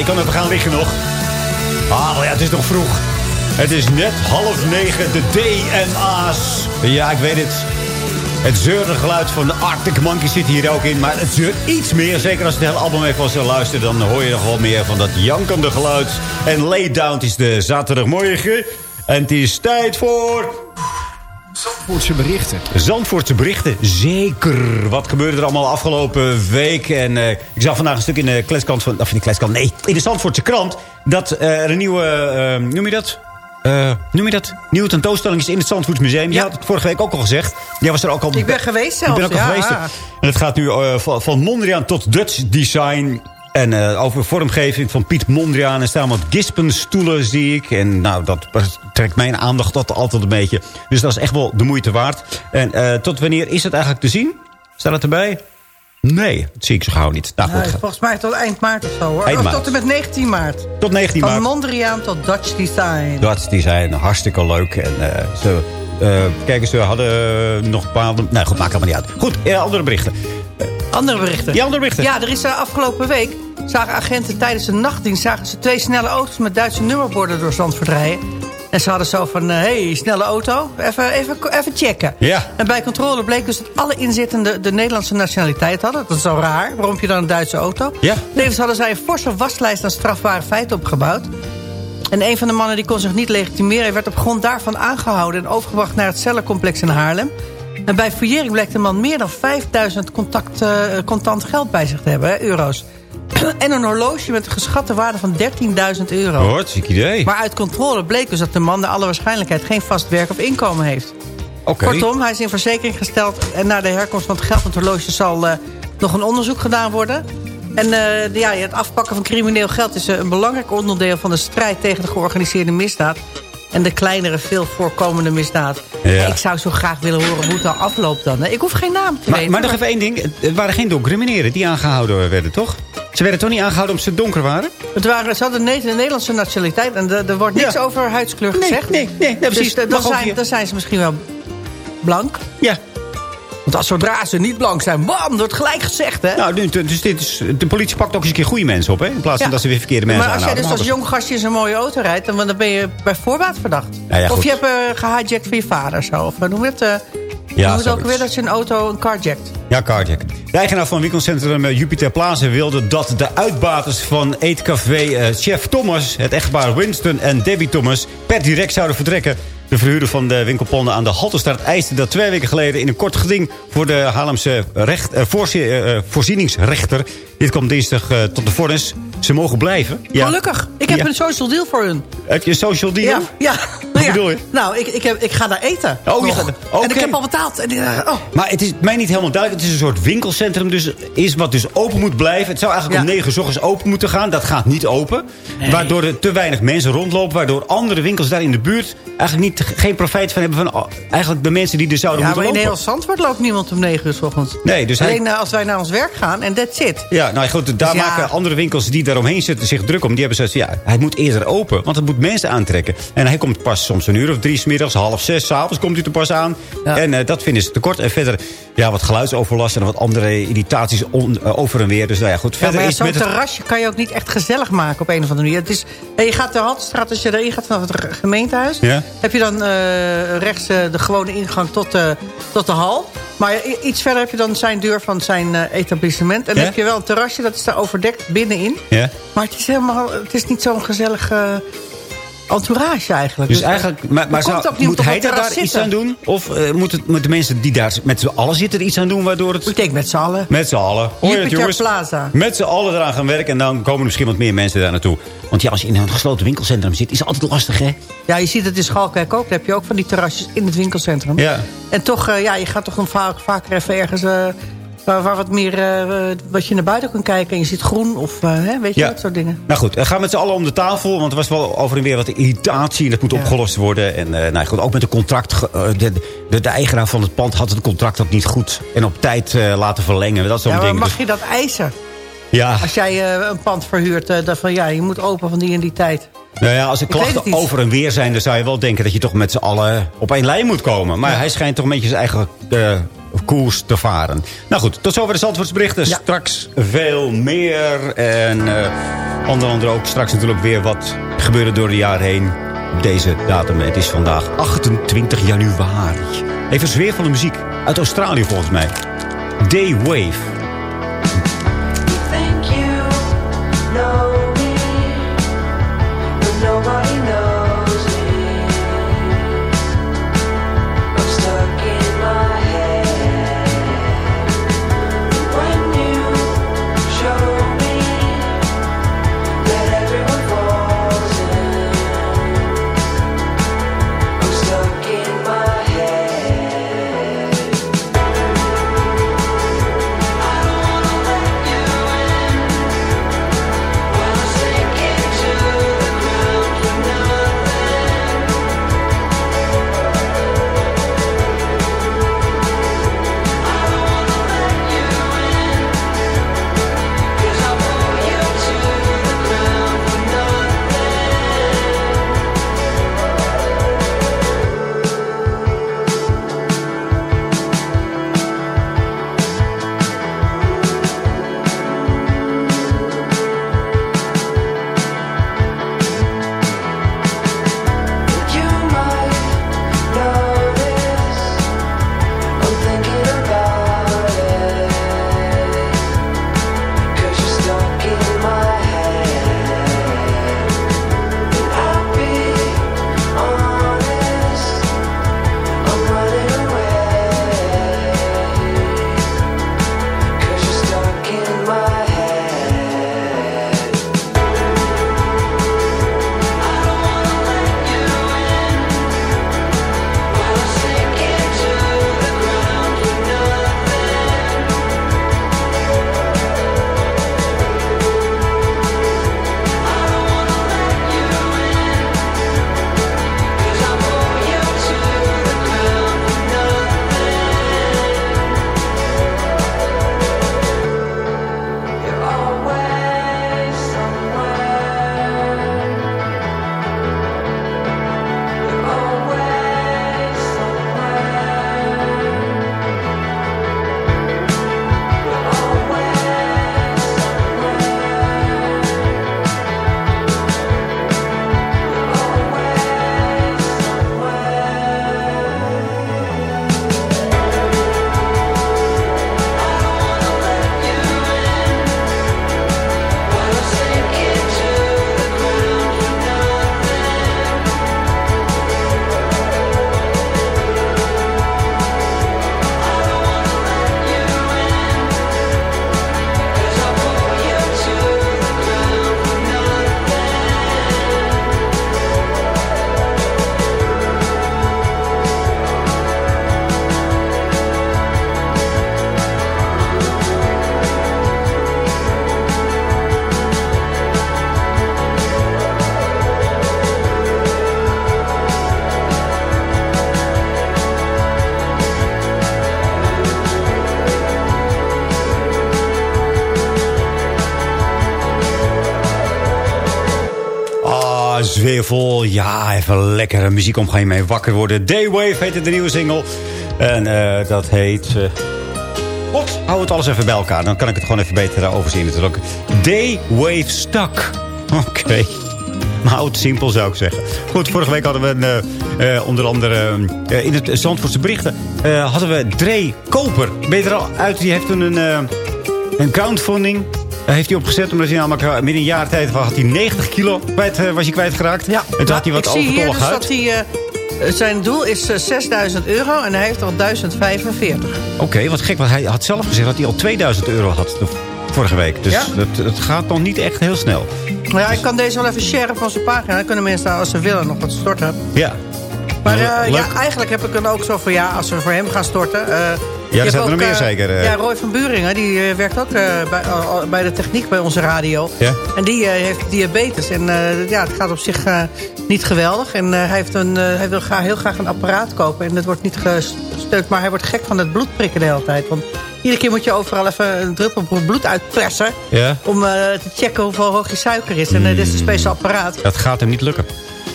[SPEAKER 8] Je kan even gaan liggen nog. Ah, ja, het is nog vroeg. Het is net half negen, de DNA's. Ja, ik weet het. Het zeurende geluid van de Arctic Monkey zit hier ook in. Maar het zeurt iets meer. Zeker als je het hele album even was luisteren. Dan hoor je nog wel meer van dat jankende geluid. En Lay Down, het is de zaterdagmorgen. En het is tijd voor...
[SPEAKER 13] Zandvoortse berichten.
[SPEAKER 8] Zandvoortse berichten, zeker. Wat gebeurde er allemaal afgelopen week? En eh, ik zag vandaag een stuk in de kletskant van... Of in de kletskant, nee, in de Zandvoortse krant... dat eh, er een nieuwe, eh, noem je dat? Eh, noem je dat? Nieuwe tentoonstelling is in het Zandvoortsmuseum. Je had het vorige week ook al gezegd. Jij was er ook al...
[SPEAKER 10] Ik ben geweest zelfs,
[SPEAKER 8] Ik ben ook al geweest. En het gaat nu eh, van, van Mondriaan tot Dutch design... En eh, over vormgeving van Piet Mondriaan. Er staan wat gispenstoelen, zie ik. En nou, dat trekt mijn aandacht dat altijd een beetje. Dus dat is echt wel de moeite waard. En eh, tot wanneer is het eigenlijk te zien? Staat het erbij? Nee, dat zie ik zo gauw niet. Nou,
[SPEAKER 10] Nee, volgens mij tot eind maart of zo hoor.
[SPEAKER 8] Eind
[SPEAKER 10] of
[SPEAKER 8] maart.
[SPEAKER 10] tot en met 19 maart.
[SPEAKER 8] tot 19
[SPEAKER 10] Van
[SPEAKER 8] maart.
[SPEAKER 10] Mondriaan tot Dutch Design.
[SPEAKER 8] Die zijn hartstikke leuk. En eh, ze, eh, kijk eens, ze hadden eh, nog een paar... Nee, goed, maakt allemaal niet uit. Goed, eh, andere berichten.
[SPEAKER 10] Andere berichten.
[SPEAKER 8] Ja, andere berichten.
[SPEAKER 10] Ja, er is uh, afgelopen week... zagen agenten tijdens een nachtdienst... zagen ze twee snelle auto's met Duitse nummerborden door Zandvoort rijden. En ze hadden zo van, hé, hey, snelle auto, even, even, even checken.
[SPEAKER 8] Ja.
[SPEAKER 10] En bij controle bleek dus dat alle inzittenden de Nederlandse nationaliteit hadden. Dat is zo raar. Waarom heb je dan een Duitse auto?
[SPEAKER 8] Ja.
[SPEAKER 10] Tevens hadden zij een forse waslijst aan strafbare feiten opgebouwd. En een van de mannen die kon zich niet legitimeren... Hij werd op grond daarvan aangehouden en overgebracht naar het cellencomplex in Haarlem. En bij fouillering bleek de man meer dan 5000 contact, eh, contant geld bij zich te hebben, hè, euro's. en een horloge met een geschatte waarde van 13.000 euro.
[SPEAKER 8] Hartstikke idee.
[SPEAKER 10] Maar uit controle bleek dus dat de man naar alle waarschijnlijkheid geen vast werk of inkomen heeft. Kortom, hij is in verzekering gesteld en naar de herkomst van het geld van het horloge zal eh, nog een onderzoek gedaan worden. En eh, de- ja, het afpakken van crimineel geld is eh, een belangrijk onderdeel van de strijd tegen de georganiseerde misdaad. En de kleinere, veel voorkomende misdaad.
[SPEAKER 8] Ja.
[SPEAKER 10] Ik zou zo graag willen horen hoe het dan afloopt dan. hè. Ik hoef geen naam te
[SPEAKER 8] Maar,
[SPEAKER 10] weten.
[SPEAKER 8] maar nog even één ding. Het waren geen criminelen die aangehouden werden, toch? Ze werden toch niet aangehouden omdat ze donker waren?
[SPEAKER 10] Het waren, ze hadden een Ne- een Nederlandse nationaliteit en er, wordt niks
[SPEAKER 8] Ja.
[SPEAKER 10] over huidskleur
[SPEAKER 8] Nee,
[SPEAKER 10] gezegd.
[SPEAKER 8] nee, nee, nee, precies.
[SPEAKER 10] Dus eh,
[SPEAKER 8] Mag
[SPEAKER 10] dan, zijn, dan zijn ze misschien wel blank.
[SPEAKER 8] Ja.
[SPEAKER 10] Want als zodra ze niet blank zijn, bam, wordt gelijk gezegd, hè?
[SPEAKER 8] Nou, dus dit is, de politie pakt ook eens een keer goede mensen op, hè? In plaats van
[SPEAKER 10] Ja.
[SPEAKER 8] dat ze weer verkeerde mensen
[SPEAKER 10] maar als jij dus
[SPEAKER 8] aanhouden.
[SPEAKER 10] als jong gastje in zo'n mooie auto rijdt... dan, dan ben je bij voorbaat verdacht.
[SPEAKER 8] Ja, ja,
[SPEAKER 10] of je hebt uh, gehijacked van je vader zo. Of hoe heet het? eh,
[SPEAKER 8] Ja,
[SPEAKER 10] hoe het ook weer dat je een auto een carjackt.
[SPEAKER 8] Ja, carjack. De eigenaar van winkelcentrum eh, Jupiter Plaza wilde dat de uitbaters van eetcafé eh, Chef Thomas... het echtpaar Winston en Debbie Thomas per direct zouden vertrekken. De verhuurder van de winkelpanden aan de Halterstraat eiste dat twee weken geleden... in een kort geding voor de Haarlemse recht, eh, voorzie- eh, eh, voorzieningsrechter. Dit komt dinsdag eh, tot de vonnis. Ze mogen blijven. Ja.
[SPEAKER 10] Gelukkig. Ik heb
[SPEAKER 8] Ja.
[SPEAKER 10] een social deal voor hun.
[SPEAKER 8] Heb je een social deal?
[SPEAKER 10] Ja. ja.
[SPEAKER 8] Wat
[SPEAKER 10] Ja.
[SPEAKER 8] bedoel je?
[SPEAKER 10] Nou, ik, ik, heb, ik ga daar eten.
[SPEAKER 8] Oh, je
[SPEAKER 10] En ik heb al betaald. En, eh, oh.
[SPEAKER 8] Maar het is mij niet helemaal duidelijk. Het is een soort winkelcentrum dus is wat dus open moet blijven. Het zou eigenlijk om 9 uur ochtends open moeten gaan. Dat gaat niet open. Waardoor er te weinig mensen rondlopen. Waardoor andere winkels daar in de buurt eigenlijk niet, geen profijt van hebben... van oh, eigenlijk de mensen die er zouden
[SPEAKER 10] Ja, maar
[SPEAKER 8] moeten
[SPEAKER 10] in
[SPEAKER 8] lopen.
[SPEAKER 10] heel Zandvoort loopt niemand om 9 uur s ochtends.
[SPEAKER 8] Nee, dus
[SPEAKER 10] Alleen eh, als wij naar ons werk gaan en that's it.
[SPEAKER 8] Ja, nou goed, daar
[SPEAKER 10] Dus
[SPEAKER 8] maken andere winkels die daaromheen zitten zich druk om. Die hebben zoiets van, ja, hij moet eerder open, want het moet mensen aantrekken. En hij komt pas soms een uur of drie smiddags. Half zes, 's avonds komt hij er pas aan. En eh, dat vinden ze te kort. En verder ja, wat geluidsoverlast en wat andere irritaties on- eh, over en weer. Dus nou ja, goed. Verder
[SPEAKER 10] zo'n
[SPEAKER 8] het...
[SPEAKER 10] terrasje kan je ook niet echt gezellig maken op een of andere manier. Het is, eh, je gaat de Haltestraat, als je erin gaat vanaf het ge- gemeentehuis...
[SPEAKER 8] Ja.
[SPEAKER 10] heb je dan rechts de gewone ingang tot, de tot de hal. Maar iets verder heb je dan zijn deur van zijn etablissement. En dan
[SPEAKER 8] Ja.
[SPEAKER 10] heb je wel een terrasje, dat is daar overdekt binnenin.
[SPEAKER 8] Ja.
[SPEAKER 10] Maar het is, helemaal, het is niet zo'n gezellig entourage eigenlijk.
[SPEAKER 8] Dus
[SPEAKER 10] eh,
[SPEAKER 8] eigenlijk, maar, maar zou- moet hij daar, daar iets aan doen? Of eh, moet het, moeten de mensen die daar met z'n allen zitten er iets aan doen? Waardoor het...
[SPEAKER 10] Ik denk met z'n allen.
[SPEAKER 8] Met z'n allen. Hoor het, jongens?
[SPEAKER 10] Plaza.
[SPEAKER 8] Met z'n allen eraan gaan werken. En dan komen er misschien wat meer mensen daar naartoe. Want ja, als je in een gesloten winkelcentrum zit, is het altijd lastig, hè?
[SPEAKER 10] Ja, je ziet het in Schalkwijk ook. Dan heb je ook van die terrasjes in het winkelcentrum.
[SPEAKER 8] Ja.
[SPEAKER 10] En toch, eh, ja, je gaat toch nog vaak, vaker even ergens... eh, waar, waar wat meer, eh, wat je naar buiten kan kijken. En je ziet groen of, eh, hè, weet je,
[SPEAKER 8] Ja.
[SPEAKER 10] dat soort dingen.
[SPEAKER 8] Nou goed, we gaan met z'n allen om de tafel. Want er was wel over en weer wat irritatie. En dat moet opgelost worden. En eh, nou goed, ook met de contract. de, de, de eigenaar van het pand had het contract ook niet goed. En op tijd laten verlengen. Dat soort
[SPEAKER 10] Ja, maar
[SPEAKER 8] dingen.
[SPEAKER 10] mag
[SPEAKER 8] Dus-
[SPEAKER 10] je dat eisen?
[SPEAKER 8] ja.
[SPEAKER 10] Als jij een pand verhuurt, dan van ja, je moet open van die en die tijd.
[SPEAKER 8] Nou ja, als er klachten over en weer zijn... dan zou je wel denken dat je toch met z'n allen op één lijn moet komen. Maar hij schijnt toch een beetje zijn eigen koers te varen. Nou goed, tot zover de Zandvoortsberichten. Straks veel meer. En eh, onder andere ook straks natuurlijk weer wat gebeurde door de jaren heen. Op deze datum. Het is vandaag 28 januari. Even zweer van de muziek. Uit Australië volgens mij. Day Wave. Ja, even lekkere muziek om je mee wakker worden. Daywave heet de nieuwe single. En eh, dat heet... eh God, hou het alles even bij elkaar. Dan kan ik het gewoon even beter eh, overzien natuurlijk. Daywave Stuck. Oké. Maar hou het simpel zou ik zeggen. Goed, vorige week hadden we een, onder andere in het Zandvoortse berichten... hadden we Dre Koper. Ben je er al uit? Die heeft toen een, een crowdfunding... eh, heeft hij opgezet omdat hij namelijk eh, midden een jaar tijd had hij 90 kilo kwijt, eh, was hij kwijtgeraakt. Ja. En toen had hij wat
[SPEAKER 10] ik zie hier
[SPEAKER 8] overtollig
[SPEAKER 10] dus
[SPEAKER 8] uit.
[SPEAKER 10] dat hij... eh, zijn doel is eh, 6000 euro en hij heeft al 1045.
[SPEAKER 8] Oké, wat gek, want hij had zelf gezegd dat hij al 2000 euro had vorige week. Dus
[SPEAKER 10] Ja?
[SPEAKER 8] dat, dat gaat nog niet echt heel snel.
[SPEAKER 10] Ja, ik kan deze wel even sharen van zijn pagina. Dan kunnen mensen als ze willen nog wat storten.
[SPEAKER 8] Ja.
[SPEAKER 10] Maar eh, ja, eigenlijk heb ik dan ook zo van... ja, als we voor hem gaan storten... eh, je
[SPEAKER 8] er zijn er nog meer
[SPEAKER 10] eh,
[SPEAKER 8] zeker, eh.
[SPEAKER 10] Ja, Roy van Buringen, die eh, werkt ook bij, bij de techniek bij onze radio.
[SPEAKER 8] Ja?
[SPEAKER 10] En die heeft diabetes. En ja, het gaat op zich niet geweldig. En hij, heeft een, hij wil graag, heel graag een apparaat kopen. En dat wordt niet gesteund. Maar hij wordt gek van het bloedprikken de hele tijd. Want iedere keer moet je overal even een druppel bloed uitpressen.
[SPEAKER 8] Ja?
[SPEAKER 10] Om te checken hoeveel hoog je suiker is. En dit is een speciaal apparaat.
[SPEAKER 8] Dat gaat hem niet lukken.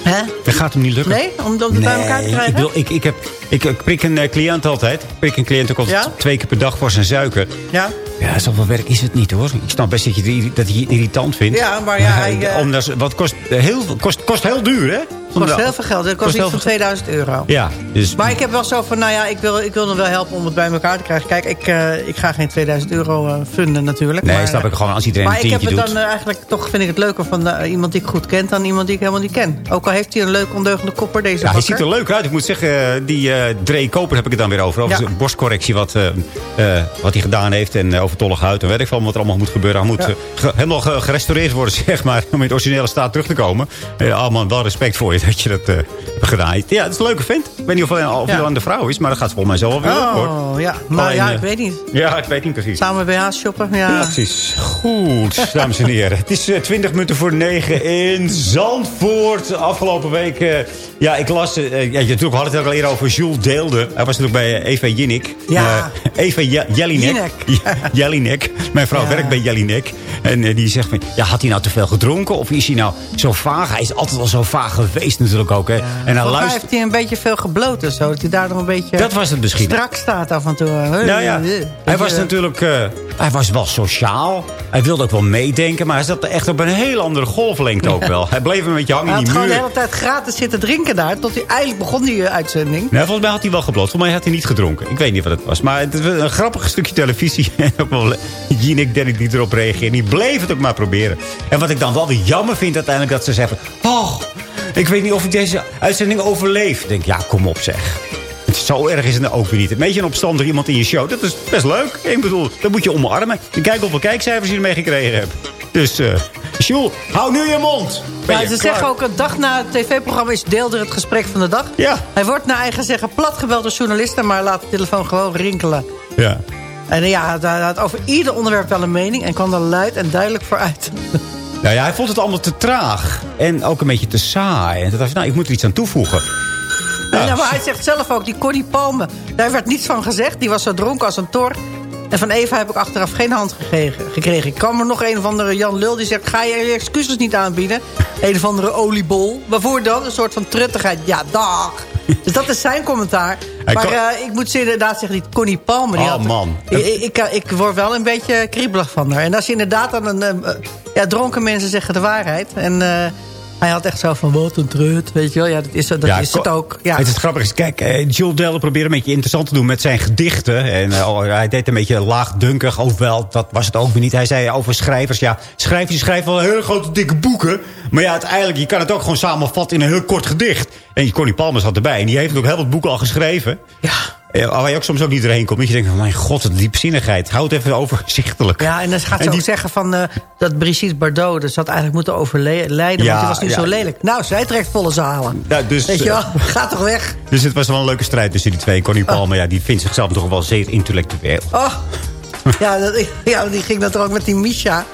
[SPEAKER 10] Hè?
[SPEAKER 8] Dat gaat hem niet lukken.
[SPEAKER 10] Nee? Om dat bij elkaar te
[SPEAKER 8] Nee,
[SPEAKER 10] krijgen?
[SPEAKER 8] ik, bedoel, ik, ik, heb, ik, ik prik een eh, cliënt altijd. Ik prik een cliënt ook altijd
[SPEAKER 10] Ja?
[SPEAKER 8] twee keer per dag voor zijn suiker.
[SPEAKER 10] Ja?
[SPEAKER 8] Ja, zoveel werk is het niet hoor. Ik snap best dat je, dat je het irritant vindt.
[SPEAKER 10] Ja, maar ja, hij, eh,
[SPEAKER 8] Om, dat wat kost heel, kost, kost heel duur, hè?
[SPEAKER 10] Kost
[SPEAKER 8] de-
[SPEAKER 10] heel veel geld. Het kost
[SPEAKER 8] kost
[SPEAKER 10] iets van
[SPEAKER 8] veel-
[SPEAKER 10] 2000 euro.
[SPEAKER 8] Ja, dus...
[SPEAKER 10] Maar ik heb wel zo van, nou ja, ik wil, ik wil hem wel helpen om het bij elkaar te krijgen. Kijk, ik, eh, ik ga geen 2000 euro eh, funden natuurlijk.
[SPEAKER 8] nee,
[SPEAKER 10] maar,
[SPEAKER 8] snap ik gewoon als iedereen
[SPEAKER 10] Maar
[SPEAKER 8] een
[SPEAKER 10] ik heb het
[SPEAKER 8] doet.
[SPEAKER 10] dan eh, eigenlijk, toch vind ik het leuker van iemand die ik goed ken... dan iemand die ik helemaal niet ken. Ook al heeft hij een leuk ondeugende kopper, deze
[SPEAKER 8] Ja, hij ziet er leuk uit. Ik moet zeggen, die eh Dre Koper heb ik het dan weer over. Over
[SPEAKER 10] Ja.
[SPEAKER 8] borstcorrectie wat, wat hij gedaan heeft. En uh, overtollig huid. En weet ik veel wat er allemaal moet gebeuren. Hij moet
[SPEAKER 10] Ja.
[SPEAKER 8] helemaal ge- gerestaureerd worden, zeg maar. Om in het originele staat terug te komen. Uh, man, wel respect voor je dat je dat eh, hebt gedaan. Ja, het is een leuke vent. Ik weet niet of hij of
[SPEAKER 10] Ja.
[SPEAKER 8] aan de vrouw is. Maar dat gaat volgens mij zo wel weer leuk worden.
[SPEAKER 10] Oh, ja. Maar
[SPEAKER 8] Alleen,
[SPEAKER 10] ja,
[SPEAKER 8] eh,
[SPEAKER 10] ik weet niet.
[SPEAKER 8] Ja, ik weet niet precies.
[SPEAKER 10] Samen BH shoppen, ja.
[SPEAKER 8] Ja, precies. Goed, dames en heren. Het is eh, 20 minuten voor 9 in Zandvoort. Afgelopen week, eh, ja, ik las... eh, ja, je- natuurlijk had het ook al eerder over Jules Deelde. Hij was natuurlijk bij eh, Eva Jinnik.
[SPEAKER 10] Ja.
[SPEAKER 8] Eh, Eva Je- Jelinek. Jelinek. Mijn vrouw
[SPEAKER 10] Ja.
[SPEAKER 8] werkt bij Jelinek. En eh, die zegt van, ja, had hij nou te veel gedronken? Of is hij nou zo vaag? Hij is altijd al zo vaag geweest natuurlijk ook. Hè? En hij
[SPEAKER 10] Volgens mij
[SPEAKER 8] luistert...
[SPEAKER 10] heeft hij een beetje veel gebloten, zo. Dat hij daar nog een beetje
[SPEAKER 8] Dat was het misschien.
[SPEAKER 10] strak staat af en toe.
[SPEAKER 8] Nou ja, hij was natuurlijk eh, hij was wel sociaal. Hij wilde ook wel meedenken. Maar hij zat echt op een heel andere golflengte ook wel. Hij bleef een beetje hangen
[SPEAKER 10] Hij
[SPEAKER 8] in
[SPEAKER 10] had
[SPEAKER 8] die
[SPEAKER 10] gewoon de
[SPEAKER 8] muur.
[SPEAKER 10] hele tijd gratis zitten drinken daar. Tot hij eigenlijk begon die eh, uitzending.
[SPEAKER 8] Nee, volgens mij had hij wel gebloot. Volgens mij had hij niet gedronken. Ik weet niet wat het was. Maar het was een grappig stukje televisie. En Jinek Derek die erop reageerde. Die bleef het ook maar proberen. En wat ik dan wel weer jammer vind uiteindelijk... dat ze zeggen... Oh, ik weet niet of ik deze uitzending overleef. Ik denk, ja, kom op zeg. Zo erg is het nou ook weer niet. Een beetje een opstandig iemand in je show. Dat is best leuk. Ik bedoel, dat moet je omarmen. En kijk hoeveel kijkcijfers je ermee gekregen hebt. Dus, eh Jules, hou nu je mond. Ben
[SPEAKER 10] Ja,
[SPEAKER 8] je
[SPEAKER 10] ze
[SPEAKER 8] klaar?
[SPEAKER 10] zeggen ook een dag na het tv-programma is deelde het gesprek van de dag.
[SPEAKER 8] Ja.
[SPEAKER 10] Hij wordt naar eigen zeggen platgebeld door journalisten, maar laat de telefoon gewoon rinkelen.
[SPEAKER 8] Ja.
[SPEAKER 10] En ja, hij had over ieder onderwerp wel een mening en kwam er luid en duidelijk voor uit.
[SPEAKER 8] Nou ja, hij vond het allemaal te traag. En ook een beetje te saai. En toen dacht ik, nou, ik moet er iets aan toevoegen. Nou,
[SPEAKER 10] maar hij zegt zelf ook, die Connie Palme, daar werd niets van gezegd. Die was zo dronken als een tor. En van Eva heb ik achteraf geen hand gekregen. gekregen. Ik kwam er nog een of andere Jan Lul die zegt... ga je je excuses niet aanbieden? Een of andere oliebol. Waarvoor dan? Een soort van truttigheid. Ja, dag. Dus dat is zijn commentaar.
[SPEAKER 8] Hij
[SPEAKER 10] maar
[SPEAKER 8] kon-
[SPEAKER 10] eh, ik moet ze inderdaad zeggen, die Connie Palme... Die
[SPEAKER 8] Oh,
[SPEAKER 10] had-
[SPEAKER 8] man.
[SPEAKER 10] Ik, ik, ik, word wel een beetje kriebelig van haar. En als je inderdaad dan een... eh, ja, dronken mensen zeggen de waarheid. En eh, hij had echt zo van, wat een trut. Weet je wel, ja, dat is, dat
[SPEAKER 8] Ja,
[SPEAKER 10] is het ook. Ja.
[SPEAKER 8] Het is grappig. is, Kijk, eh, Jules Delde probeerde een beetje interessant te doen met zijn gedichten. En eh, hij deed een beetje laagdunkig. Hoewel, dat was het ook weer niet. Hij zei over schrijvers. Ja, schrijvers die schrijven wel hele grote dikke boeken. Maar ja, uiteindelijk, je kan het ook gewoon samenvatten in een heel kort gedicht. En Connie Palmer zat erbij. En die heeft ook heel wat boeken al geschreven.
[SPEAKER 10] Ja.
[SPEAKER 8] Eh, Waar je ook soms ook niet doorheen komt. Dat je denkt, mijn god, wat diepzinnigheid. Houd het even overzichtelijk.
[SPEAKER 10] Ja, en dan gaat ze ook
[SPEAKER 8] die-
[SPEAKER 10] zeggen van, eh, dat Brigitte Bardot... dus had eigenlijk moeten overlijden,
[SPEAKER 8] Ja,
[SPEAKER 10] want die was niet
[SPEAKER 8] ja.
[SPEAKER 10] zo lelijk. Nou, zij trekt volle zalen.
[SPEAKER 8] Ja, dus,
[SPEAKER 10] Weet je wel,
[SPEAKER 8] eh,
[SPEAKER 10] ga toch weg.
[SPEAKER 8] Dus het was wel een leuke strijd tussen die twee. Connie Palmer, ja, die vindt zichzelf toch wel zeer intellectueel.
[SPEAKER 10] Oh, ja, dat, ja, die ging dat er ook met die Misha.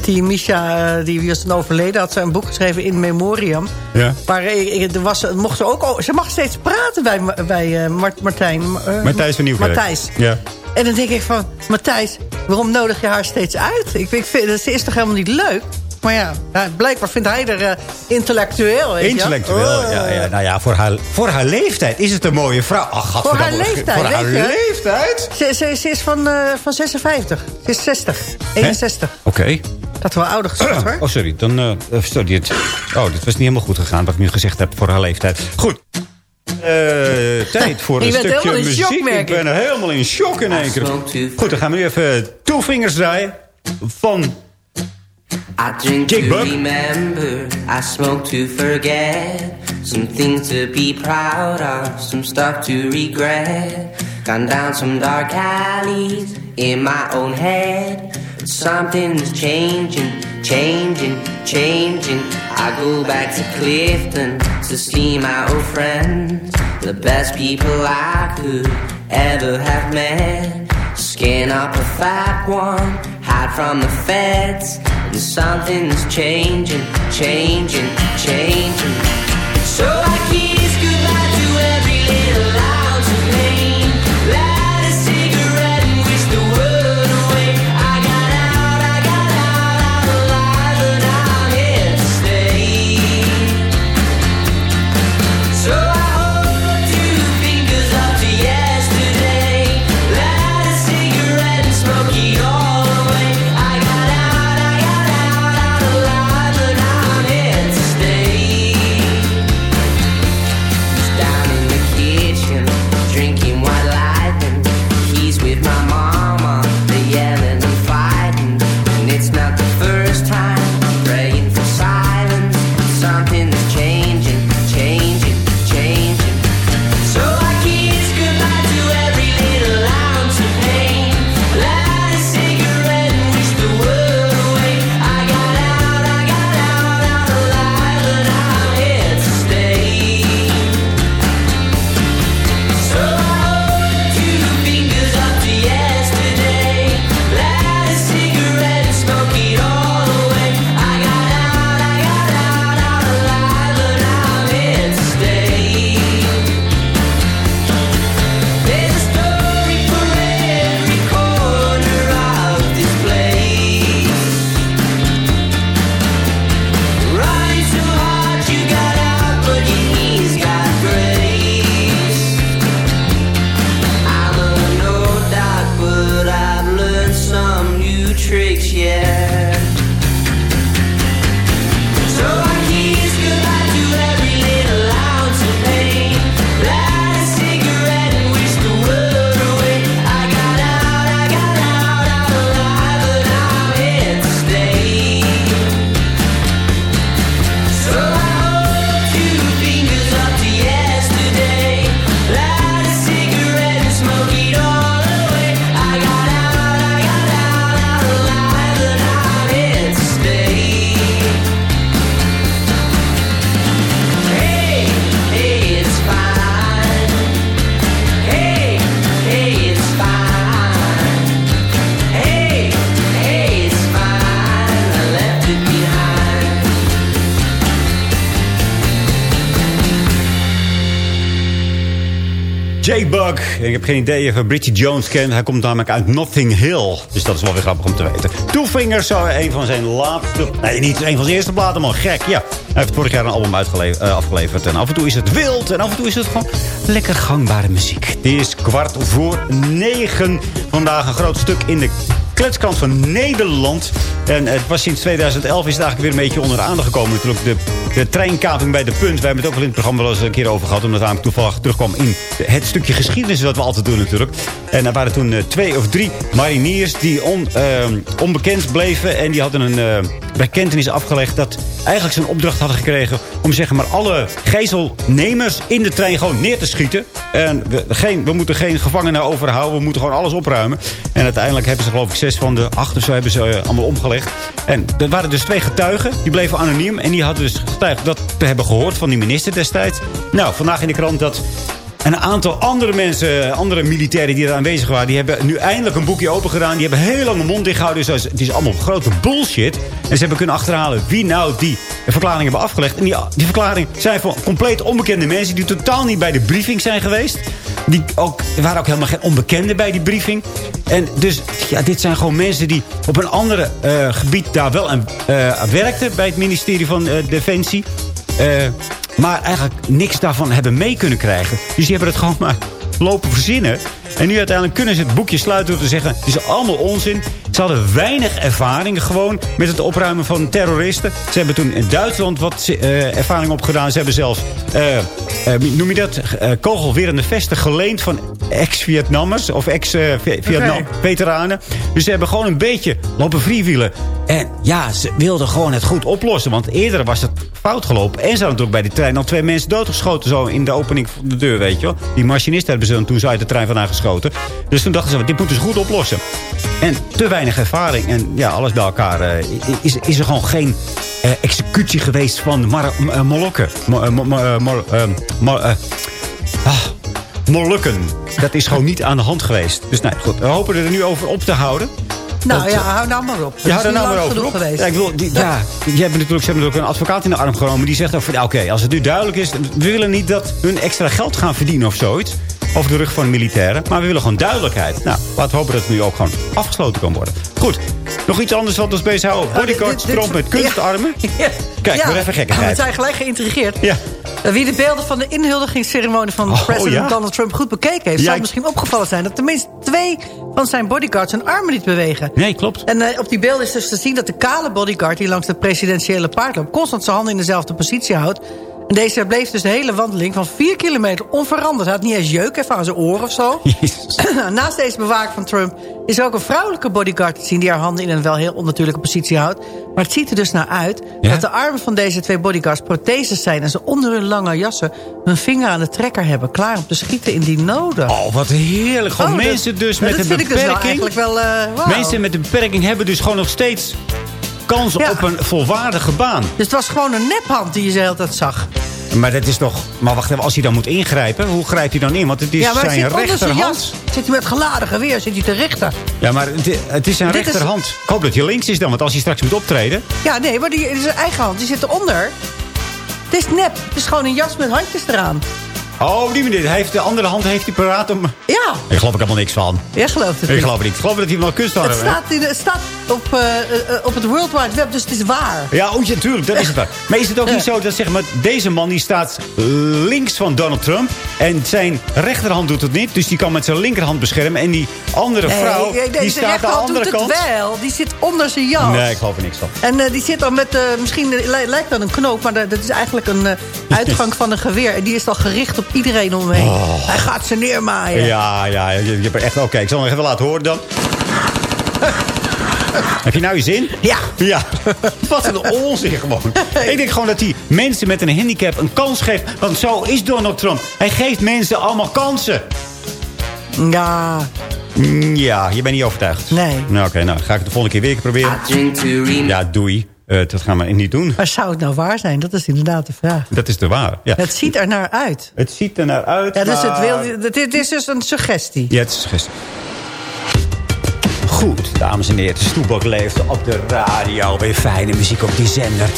[SPEAKER 10] Die Misha, eh, die was dan overleden. Had ze een boek geschreven in memoriam.
[SPEAKER 8] Ja.
[SPEAKER 10] Maar ik- er was, mocht ze, ook, ze mag steeds praten bij, bij eh, Mart- Martijn. eh,
[SPEAKER 8] Matthijs van Nieuwkerk.
[SPEAKER 10] Matthijs.
[SPEAKER 8] Ja.
[SPEAKER 10] En dan denk ik van, Matthijs, waarom nodig je haar steeds uit? Ik, ik vind, ze is toch helemaal niet leuk? Maar ja, blijkbaar vindt hij er eh, intellectueel, weet.
[SPEAKER 8] Intellectueel,
[SPEAKER 10] Oh.
[SPEAKER 8] ja, ja. Nou ja, voor haar, voor haar leeftijd is het een mooie vrouw. Ach,
[SPEAKER 10] Voor haar leeftijd,
[SPEAKER 8] Voor haar
[SPEAKER 10] je.
[SPEAKER 8] leeftijd?
[SPEAKER 10] Ze, ze, ze is van, eh, van 56. Ze is 60. 61.
[SPEAKER 8] Oké.
[SPEAKER 10] Dat is wel ouder gezegd, hoor.
[SPEAKER 8] Oh, sorry. Dan, eh, eh, sorry het, oh, dit was niet helemaal goed gegaan wat ik nu gezegd heb voor haar leeftijd. Goed. Eh, tijd voor een stukje muziek.
[SPEAKER 10] shock,
[SPEAKER 8] ik ben er helemaal in shock in één keer. Goed, dan gaan we nu even Two Fingers draaien. Van
[SPEAKER 15] I drink
[SPEAKER 8] Jake
[SPEAKER 15] to
[SPEAKER 8] Buck.
[SPEAKER 15] remember, I smoke to forget. Some things to be proud of, some stuff to regret. Gone down some dark alleys in my own head. Something's changing, changing, changing. I go back to Clifton to see my old friends. The best people I could ever have met. Skin up a fat one, hide from the feds. And something's changing, changing, changing. So I
[SPEAKER 8] Ik heb geen idee of je Bridget Jones kent. Hij komt namelijk uit Notting Hill. Dus dat is wel weer grappig om te weten. Two Fingers zou een van zijn laatste... Nee, niet een van zijn eerste platen, man. Gek, ja. Hij heeft vorig jaar een album eh, afgeleverd. En af en toe is het wild. En af en toe is het gewoon lekker gangbare muziek. Het is kwart voor negen. Vandaag een groot stuk in de kletskant van Nederland. En het was sinds 2011 is het eigenlijk weer een beetje onder de aandacht gekomen. Natuurlijk de, de treinkaping bij de punt. We hebben het ook al in het programma wel eens een keer over gehad. Omdat het namelijk toevallig terugkwam in het stukje geschiedenis dat we altijd doen natuurlijk. En er waren toen eh, twee of drie mariniers die on, eh, onbekend bleven. En die hadden een eh, bekentenis afgelegd dat eigenlijk een opdracht hadden gekregen... om zeg maar alle gijzelnemers in de trein gewoon neer te schieten. En we, geen, we moeten geen gevangenen overhouden. We moeten gewoon alles opruimen. En uiteindelijk hebben ze geloof ik zes van de acht of zo hebben ze eh, allemaal omgelegd. En er waren dus twee getuigen. Die bleven anoniem. En die hadden dus getuigd dat te hebben gehoord van die minister destijds. Nou, vandaag in de krant dat een aantal andere mensen, andere militairen die er aanwezig waren... die hebben nu eindelijk een boekje open gedaan. Die hebben heel lang hun mond dicht gehouden. Dus het is allemaal grote bullshit. En ze hebben kunnen achterhalen wie nou die verklaring hebben afgelegd. En die, die verklaringen zijn van compleet onbekende mensen... die totaal niet bij de briefing zijn geweest. Die ook, er waren ook helemaal geen onbekenden bij die briefing. En dus, ja, dit zijn gewoon mensen die op een andere eh, gebied daar wel aan eh, werkten... bij het ministerie van eh, Defensie. Eh, maar eigenlijk niks daarvan hebben mee kunnen krijgen. Dus die hebben het gewoon maar lopen verzinnen. En nu uiteindelijk kunnen ze het boekje sluiten door te zeggen... het is allemaal onzin. Ze hadden weinig ervaring gewoon met het opruimen van terroristen. Ze hebben toen in Duitsland wat eh, ervaring opgedaan. Ze hebben zelfs, eh, eh, noem je dat, kogelwerende vesten geleend van ex-Vietnammers of ex-Vietnam-veteranen. Dus ze hebben gewoon een beetje lopen freewielen. En ja, ze wilden gewoon het goed oplossen. Want eerder was het fout gelopen. En ze hadden natuurlijk bij die trein al twee mensen doodgeschoten... zo in de opening van de deur, weet je wel. Die machinist hebben ze dan toen uit de trein vandaan geschoten. Dus toen dachten ze, dit moeten ze goed oplossen. En te weinig ervaring. En ja, alles bij elkaar eh, is, is er gewoon geen eh, executie geweest van Mar M- eh, Molukken. Mo- mo- mo- Mol- Mol- ah, Molukken. Dat is gewoon niet aan de hand geweest. Dus nee, goed. We hopen er nu over op te houden.
[SPEAKER 10] Nou
[SPEAKER 8] Want,
[SPEAKER 10] ja,
[SPEAKER 8] eh,
[SPEAKER 10] hou nou maar op.
[SPEAKER 8] ja, daar
[SPEAKER 10] is
[SPEAKER 8] nou maar over op.
[SPEAKER 10] geweest.
[SPEAKER 8] Ja, ik bedoel, die, ja, die hebben natuurlijk, ze hebben natuurlijk een advocaat in de arm genomen. Die zegt ook van, ja, oké, als het nu duidelijk is... we willen niet dat hun extra geld gaan verdienen of zoiets. Over de rug van militairen. Maar we willen gewoon duidelijkheid. Nou, laten we hopen dat het nu ook gewoon afgesloten kan worden. Goed, nog iets anders wat ons bezighoudt. Bodyguard
[SPEAKER 10] dit- dit-
[SPEAKER 8] stroomt met kunstarmen.
[SPEAKER 10] Ja.
[SPEAKER 8] Kijk,
[SPEAKER 10] ja.
[SPEAKER 8] weer even
[SPEAKER 10] We zijn gelijk geïntrigeerd.
[SPEAKER 8] Ja.
[SPEAKER 10] Eh, Wie de beelden van de inhuldigingsceremonie van
[SPEAKER 8] Oh,
[SPEAKER 10] president? Donald Trump goed bekeken heeft... Zal misschien opgevallen zijn dat tenminste twee van zijn bodyguards hun armen niet bewegen.
[SPEAKER 8] Nee, klopt.
[SPEAKER 10] En eh, op die beelden is dus te zien dat de kale bodyguard... die langs de presidentiële paard loopt... constant zijn handen in dezelfde positie houdt. Deze bleef dus de hele wandeling van 4 kilometer onveranderd. Hij had niet eens jeuk even aan zijn oren of zo. Naast deze bewaker van Trump is er ook een vrouwelijke bodyguard te zien... die haar handen in een wel heel onnatuurlijke positie houdt. Maar het ziet er dus naar uit
[SPEAKER 8] Ja?
[SPEAKER 10] dat de armen van deze twee bodyguards protheses zijn... en ze onder hun lange jassen hun vinger aan de trekker hebben... klaar om te schieten indien nodig.
[SPEAKER 8] Oh, wat heerlijk. Gewoon
[SPEAKER 10] Oh,
[SPEAKER 8] mensen dus met een
[SPEAKER 10] dus wel
[SPEAKER 8] beperking.
[SPEAKER 10] eigenlijk wel, eh.
[SPEAKER 8] Mensen met een beperking hebben dus gewoon nog steeds kans
[SPEAKER 10] Ja.
[SPEAKER 8] op een volwaardige baan.
[SPEAKER 10] Dus het was gewoon een nephand die je de hele tijd zag.
[SPEAKER 8] Maar dat is toch... Maar wacht even, als hij dan moet ingrijpen, hoe grijpt hij dan in? Want het is
[SPEAKER 10] ja, maar
[SPEAKER 8] zijn rechterhand.
[SPEAKER 10] jas. Zit hij met geladen geweer, zit hij te richten.
[SPEAKER 8] Ja, maar het, het is zijn
[SPEAKER 10] Dit is-
[SPEAKER 8] rechterhand. Ik hoop dat hij links is dan, want als hij straks moet optreden...
[SPEAKER 10] Ja, nee, maar die, zijn eigen hand, die zit eronder. Het is nep. Het is gewoon een jas met handjes eraan.
[SPEAKER 8] Oh, die. Hij heeft, de andere hand heeft hij paraat om...
[SPEAKER 10] Ja,
[SPEAKER 8] Ik geloof er helemaal niks van.
[SPEAKER 10] jij gelooft het
[SPEAKER 8] Ik
[SPEAKER 10] niet.
[SPEAKER 8] geloof het niet. Ik geloof dat hij wel kunst had.
[SPEAKER 10] Het staat, in, het staat op, eh, eh, op het World Wide Web, dus het is waar.
[SPEAKER 8] Ja, oh, ja, tuurlijk, dat is het wel. Maar is het ook niet zo dat zeg maar, deze man die staat links van Donald Trump... en zijn rechterhand doet het niet, dus die kan met zijn linkerhand beschermen... en die andere vrouw,
[SPEAKER 10] nee,
[SPEAKER 8] die staat aan de andere
[SPEAKER 10] doet het wel. Die zit onder zijn jas.
[SPEAKER 8] Nee, ik geloof er niks van.
[SPEAKER 10] En eh, die zit dan met, misschien li- lijkt dat een knoop... maar dat is eigenlijk een uitgang van een geweer. En die is dan gericht op iedereen om hem heen. Hij gaat ze neermaaien.
[SPEAKER 8] Ja, ja, je, je hebt er echt... Oké, ik zal nog even laten horen dan. Heb je nou je zin?
[SPEAKER 10] Ja.
[SPEAKER 8] Ja. Wat een onzin gewoon. Ik denk gewoon dat hij mensen met een handicap een kans geeft. Want zo is Donald Trump. Hij geeft mensen allemaal kansen.
[SPEAKER 10] Ja.
[SPEAKER 8] Mm, Ja, je bent niet overtuigd.
[SPEAKER 10] Nee.
[SPEAKER 8] Nou, oké, nou ga ik het de volgende keer weer proberen. Ja, doei. Eh, dat gaan we niet doen.
[SPEAKER 10] Maar zou het nou waar zijn? Dat is inderdaad de vraag.
[SPEAKER 8] Dat is de waar. Ja.
[SPEAKER 10] Het ziet er naar uit.
[SPEAKER 8] Het ziet er naar uit,
[SPEAKER 10] Ja, dus het, wil, dit is dus een suggestie.
[SPEAKER 8] Ja, het is gisteren. Goed, dames en heren. De Stoebak leeft op de radio. Weer fijne muziek op die zender.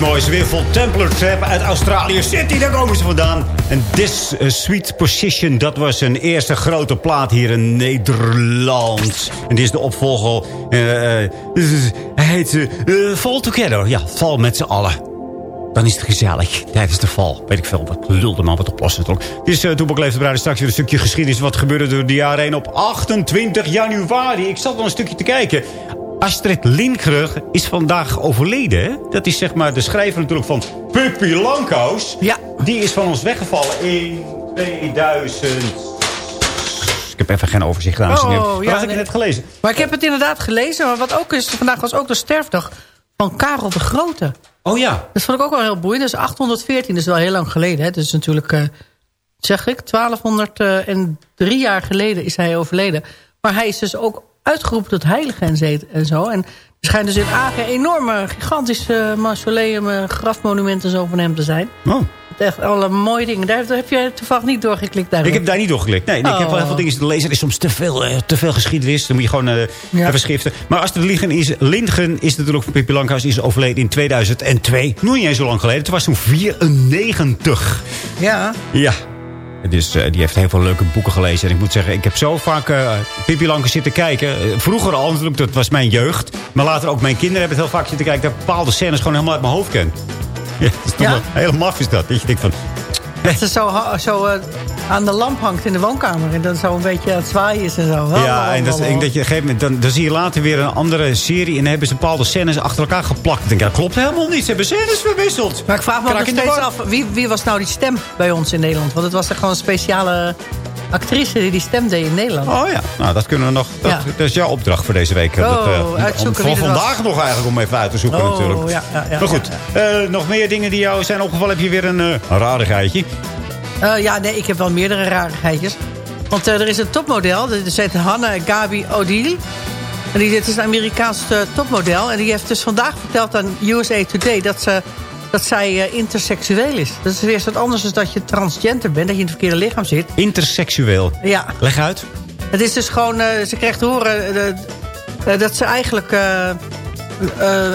[SPEAKER 8] Wat is dit mooi. Ze weer vol Templar Trap uit Australië City. Daar komen ze vandaan. En This uh, Sweet Position, dat was een eerste grote plaat hier in Nederland. En dit is de opvolger. eh, eh, hij heet eh, Fall Together. Ja, val met z'n allen. Dan is het gezellig tijdens de val. Weet ik veel, wat lulde man, wat oplossen toch. Dit is uh, Toepak Leeft Bruiden. Straks weer een stukje geschiedenis. Wat gebeurde door de jaren op 28 januari. Ik zat al een stukje te kijken. Astrid Lindgren is vandaag overleden. Dat is zeg maar de schrijver natuurlijk van Pippi Langkous.
[SPEAKER 10] Ja.
[SPEAKER 8] Die is van ons weggevallen in 2000. Ik heb even geen overzicht, heren.
[SPEAKER 10] Oh, ja,
[SPEAKER 8] had ik
[SPEAKER 10] nee.
[SPEAKER 8] net gelezen.
[SPEAKER 10] Maar ik heb het inderdaad gelezen. Maar wat ook is, vandaag was ook de sterfdag van Karel de Grote.
[SPEAKER 8] Oh ja.
[SPEAKER 10] Dat vond ik ook wel heel boeiend. Dat is 814, dat is wel heel lang geleden. Hè. Dus natuurlijk, eh, zeg ik, 1203 jaar geleden is hij overleden. Maar hij is dus ook uitgeroepen tot heilige en, zet- en zo. En er schijnt dus in Aken enorme, gigantische mausoleum, eh, grafmonumenten zo van hem te zijn.
[SPEAKER 8] Oh.
[SPEAKER 10] Echt alle mooie dingen. Daar heb je toevallig niet doorgeklikt. Daarop.
[SPEAKER 8] Ik heb daar niet doorgeklikt. Nee, nee, ik heb wel heel veel
[SPEAKER 10] Oh.
[SPEAKER 8] dingen te lezen. Er is soms te veel, eh, te veel geschiedenis. Dan moet je gewoon eh
[SPEAKER 10] Ja.
[SPEAKER 8] even schiften. Maar Astrid Lindgren is, Lindgren is natuurlijk van Pippi Langkous. is overleden in 2002. Nog niet eens zo lang geleden. Het was toen 94.
[SPEAKER 10] Ja.
[SPEAKER 8] Ja. Dus die heeft heel veel leuke boeken gelezen. En ik moet zeggen, ik heb zo vaak eh Pippi Langkous zitten kijken. Eh, vroeger al natuurlijk, dat was mijn jeugd. Maar later ook mijn kinderen hebben het heel vaak zitten kijken. Dat bepaalde scènes gewoon helemaal uit mijn hoofd ken. Ja, dat is toch
[SPEAKER 10] Ja?
[SPEAKER 8] wel heel maf is dat. Dat je denkt van...
[SPEAKER 10] Dat ze zo, zo eh, aan de lamp hangt in de woonkamer. En dan zo een beetje aan het zwaaien is en zo.
[SPEAKER 8] Ja, en dat, dat je gegeven moment, dan, dan zie je later weer een andere serie... en dan hebben ze bepaalde scènes achter elkaar geplakt. Ik denk, dat klopt helemaal niet. Ze hebben scènes verwisseld.
[SPEAKER 10] Maar ik vraag me nog steeds af, wie, wie was nou die stem bij ons in Nederland? Want het was er gewoon een speciale actrice die die stem deed in Nederland.
[SPEAKER 8] Oh ja, nou dat kunnen we nog. Dat,
[SPEAKER 10] Ja.
[SPEAKER 8] dat is jouw opdracht voor deze week.
[SPEAKER 10] Oh,
[SPEAKER 8] dat, eh, om- voor
[SPEAKER 10] er was.
[SPEAKER 8] vandaag nog eigenlijk om even uit te zoeken
[SPEAKER 10] Oh,
[SPEAKER 8] natuurlijk.
[SPEAKER 10] ja, ja, ja,
[SPEAKER 8] maar goed, eh, nog meer dingen die jou zijn opgevallen. Heb je weer een, eh, een rarigheidje?
[SPEAKER 10] Ja, nee, ik heb wel meerdere rarigheidjes. Want er is een topmodel, dat heet Hannah Gabi Odile. En die, dit is een Amerikaans topmodel. En die heeft dus vandaag verteld aan USA Today dat, ze, dat zij eh, interseksueel is. Dat is weer wat anders dan dat je transgender bent, dat je in het verkeerde lichaam zit.
[SPEAKER 8] Interseksueel.
[SPEAKER 10] Ja,
[SPEAKER 8] Leg uit.
[SPEAKER 10] het is dus gewoon, eh, ze krijgt te horen eh, dat ze eigenlijk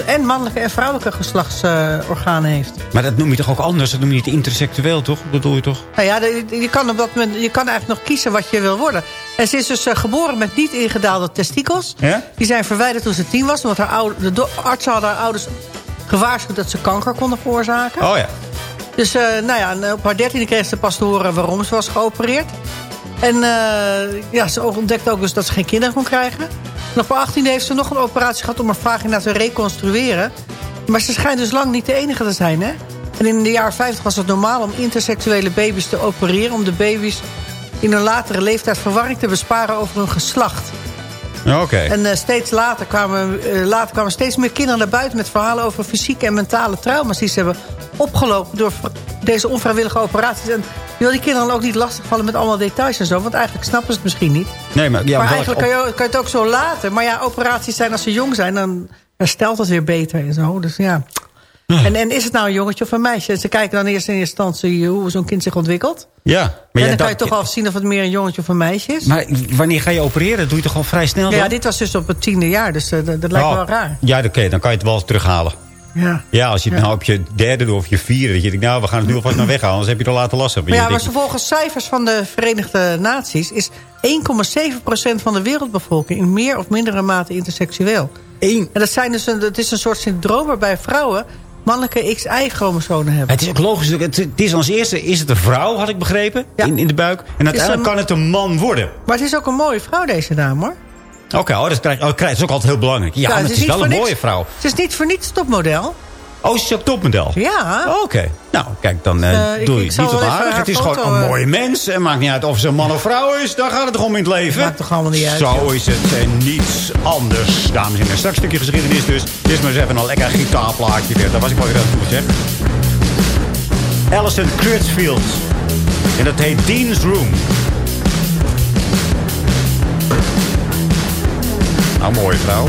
[SPEAKER 10] en mannelijke en vrouwelijke geslachtsorganen heeft.
[SPEAKER 8] Maar dat noem je toch ook anders? Dat noem je niet interseksueel, toch? Dat bedoel je toch?
[SPEAKER 10] Nou ja, je kan, op dat moment, je kan eigenlijk nog kiezen wat je wil worden. En ze is dus geboren met niet ingedaalde testikels.
[SPEAKER 8] Ja?
[SPEAKER 10] Die zijn verwijderd toen ze tien was. Omdat haar oude, de artsen hadden haar ouders gewaarschuwd dat ze kanker konden veroorzaken.
[SPEAKER 8] Oh ja.
[SPEAKER 10] Dus eh, nou ja, op haar dertiende kreeg ze pas te horen waarom ze was geopereerd. En eh, ja, ze ontdekte ook dus dat ze geen kinderen kon krijgen. En op haar achttiende heeft ze nog een operatie gehad om haar vagina te reconstrueren. Maar ze schijnt dus lang niet de enige te zijn, hè? En in de jaren 50 was het normaal om interseksuele baby's te opereren... om de baby's in een latere leeftijd verwarring te besparen over hun geslacht. En eh, steeds later kwamen, eh, later kwamen steeds meer kinderen naar buiten... met verhalen over fysieke en mentale trauma's die ze hebben opgelopen... door deze onvrijwillige operaties. En je wil die kinderen dan ook niet lastigvallen met allemaal details en zo... want eigenlijk snappen ze het misschien niet.
[SPEAKER 8] Nee, maar, ja,
[SPEAKER 10] maar eigenlijk kan je, kan je het ook zo laten. Maar ja, operaties zijn als ze jong zijn... dan herstelt het weer beter en zo. Dus ja... En, en is het nou een jongetje of een meisje? En ze kijken dan eerst in eerste instantie hoe zo'n kind zich ontwikkelt.
[SPEAKER 8] Ja, maar,
[SPEAKER 10] en dan kan je toch al zien of het meer een jongetje of een meisje is.
[SPEAKER 8] maar wanneer ga je opereren? Dat doe je toch al vrij snel
[SPEAKER 10] ja, dit was dus op het tiende jaar, dus eh, dat, dat lijkt
[SPEAKER 8] Oh,
[SPEAKER 10] wel raar.
[SPEAKER 8] Ja, oké, dan kan je het wel terughalen.
[SPEAKER 10] Ja.
[SPEAKER 8] Ja, als je het
[SPEAKER 10] Ja.
[SPEAKER 8] nou op je derde doet of je vierde... dat je denkt, nou, we gaan het nu alvast maar weghalen... anders heb je er later last van.
[SPEAKER 10] Maar ja, maar volgens cijfers van de Verenigde Naties... is 1,7% van de wereldbevolking in meer of mindere mate interseksueel.
[SPEAKER 8] Eén.
[SPEAKER 10] En dat, zijn dus een, het is een soort syndroom waarbij vrouwen mannelijke XY-chromosomen hebben.
[SPEAKER 8] Het is ook logisch. Het, het is als eerste is het een vrouw, had ik begrepen, in, in de buik. En uiteindelijk
[SPEAKER 10] een-
[SPEAKER 8] kan het een man worden.
[SPEAKER 10] Maar het is ook een mooie vrouw, deze dame, hoor.
[SPEAKER 8] Oké, oh, dat, krijg, oh, dat is ook altijd heel belangrijk. Ja, maar het is, wel een mooie vrouw.
[SPEAKER 10] Het is niet voor niets topmodel.
[SPEAKER 8] Oh, ze is ook topmodel?
[SPEAKER 10] Ja.
[SPEAKER 8] Oh, Oké. Nou, kijk, dan eh,
[SPEAKER 10] Eh,
[SPEAKER 8] doe je
[SPEAKER 10] ik
[SPEAKER 8] het niet op
[SPEAKER 10] haar
[SPEAKER 8] Het is gewoon een
[SPEAKER 10] eh,
[SPEAKER 8] mooie mens. En maakt niet uit of ze een man of vrouw is. Daar gaat het toch om in het leven.
[SPEAKER 10] Maakt toch allemaal niet uit,
[SPEAKER 8] Zo
[SPEAKER 10] joh.
[SPEAKER 8] is het en niets anders, dames en heren. Straks een stukje geschiedenis dus. Dit is maar eens even een lekker gitaarplaatje weer. Daar was ik wel weer aan toe zeg. Alison Crutchfield. En dat heet Dean's Room. Nou, mooie vrouw.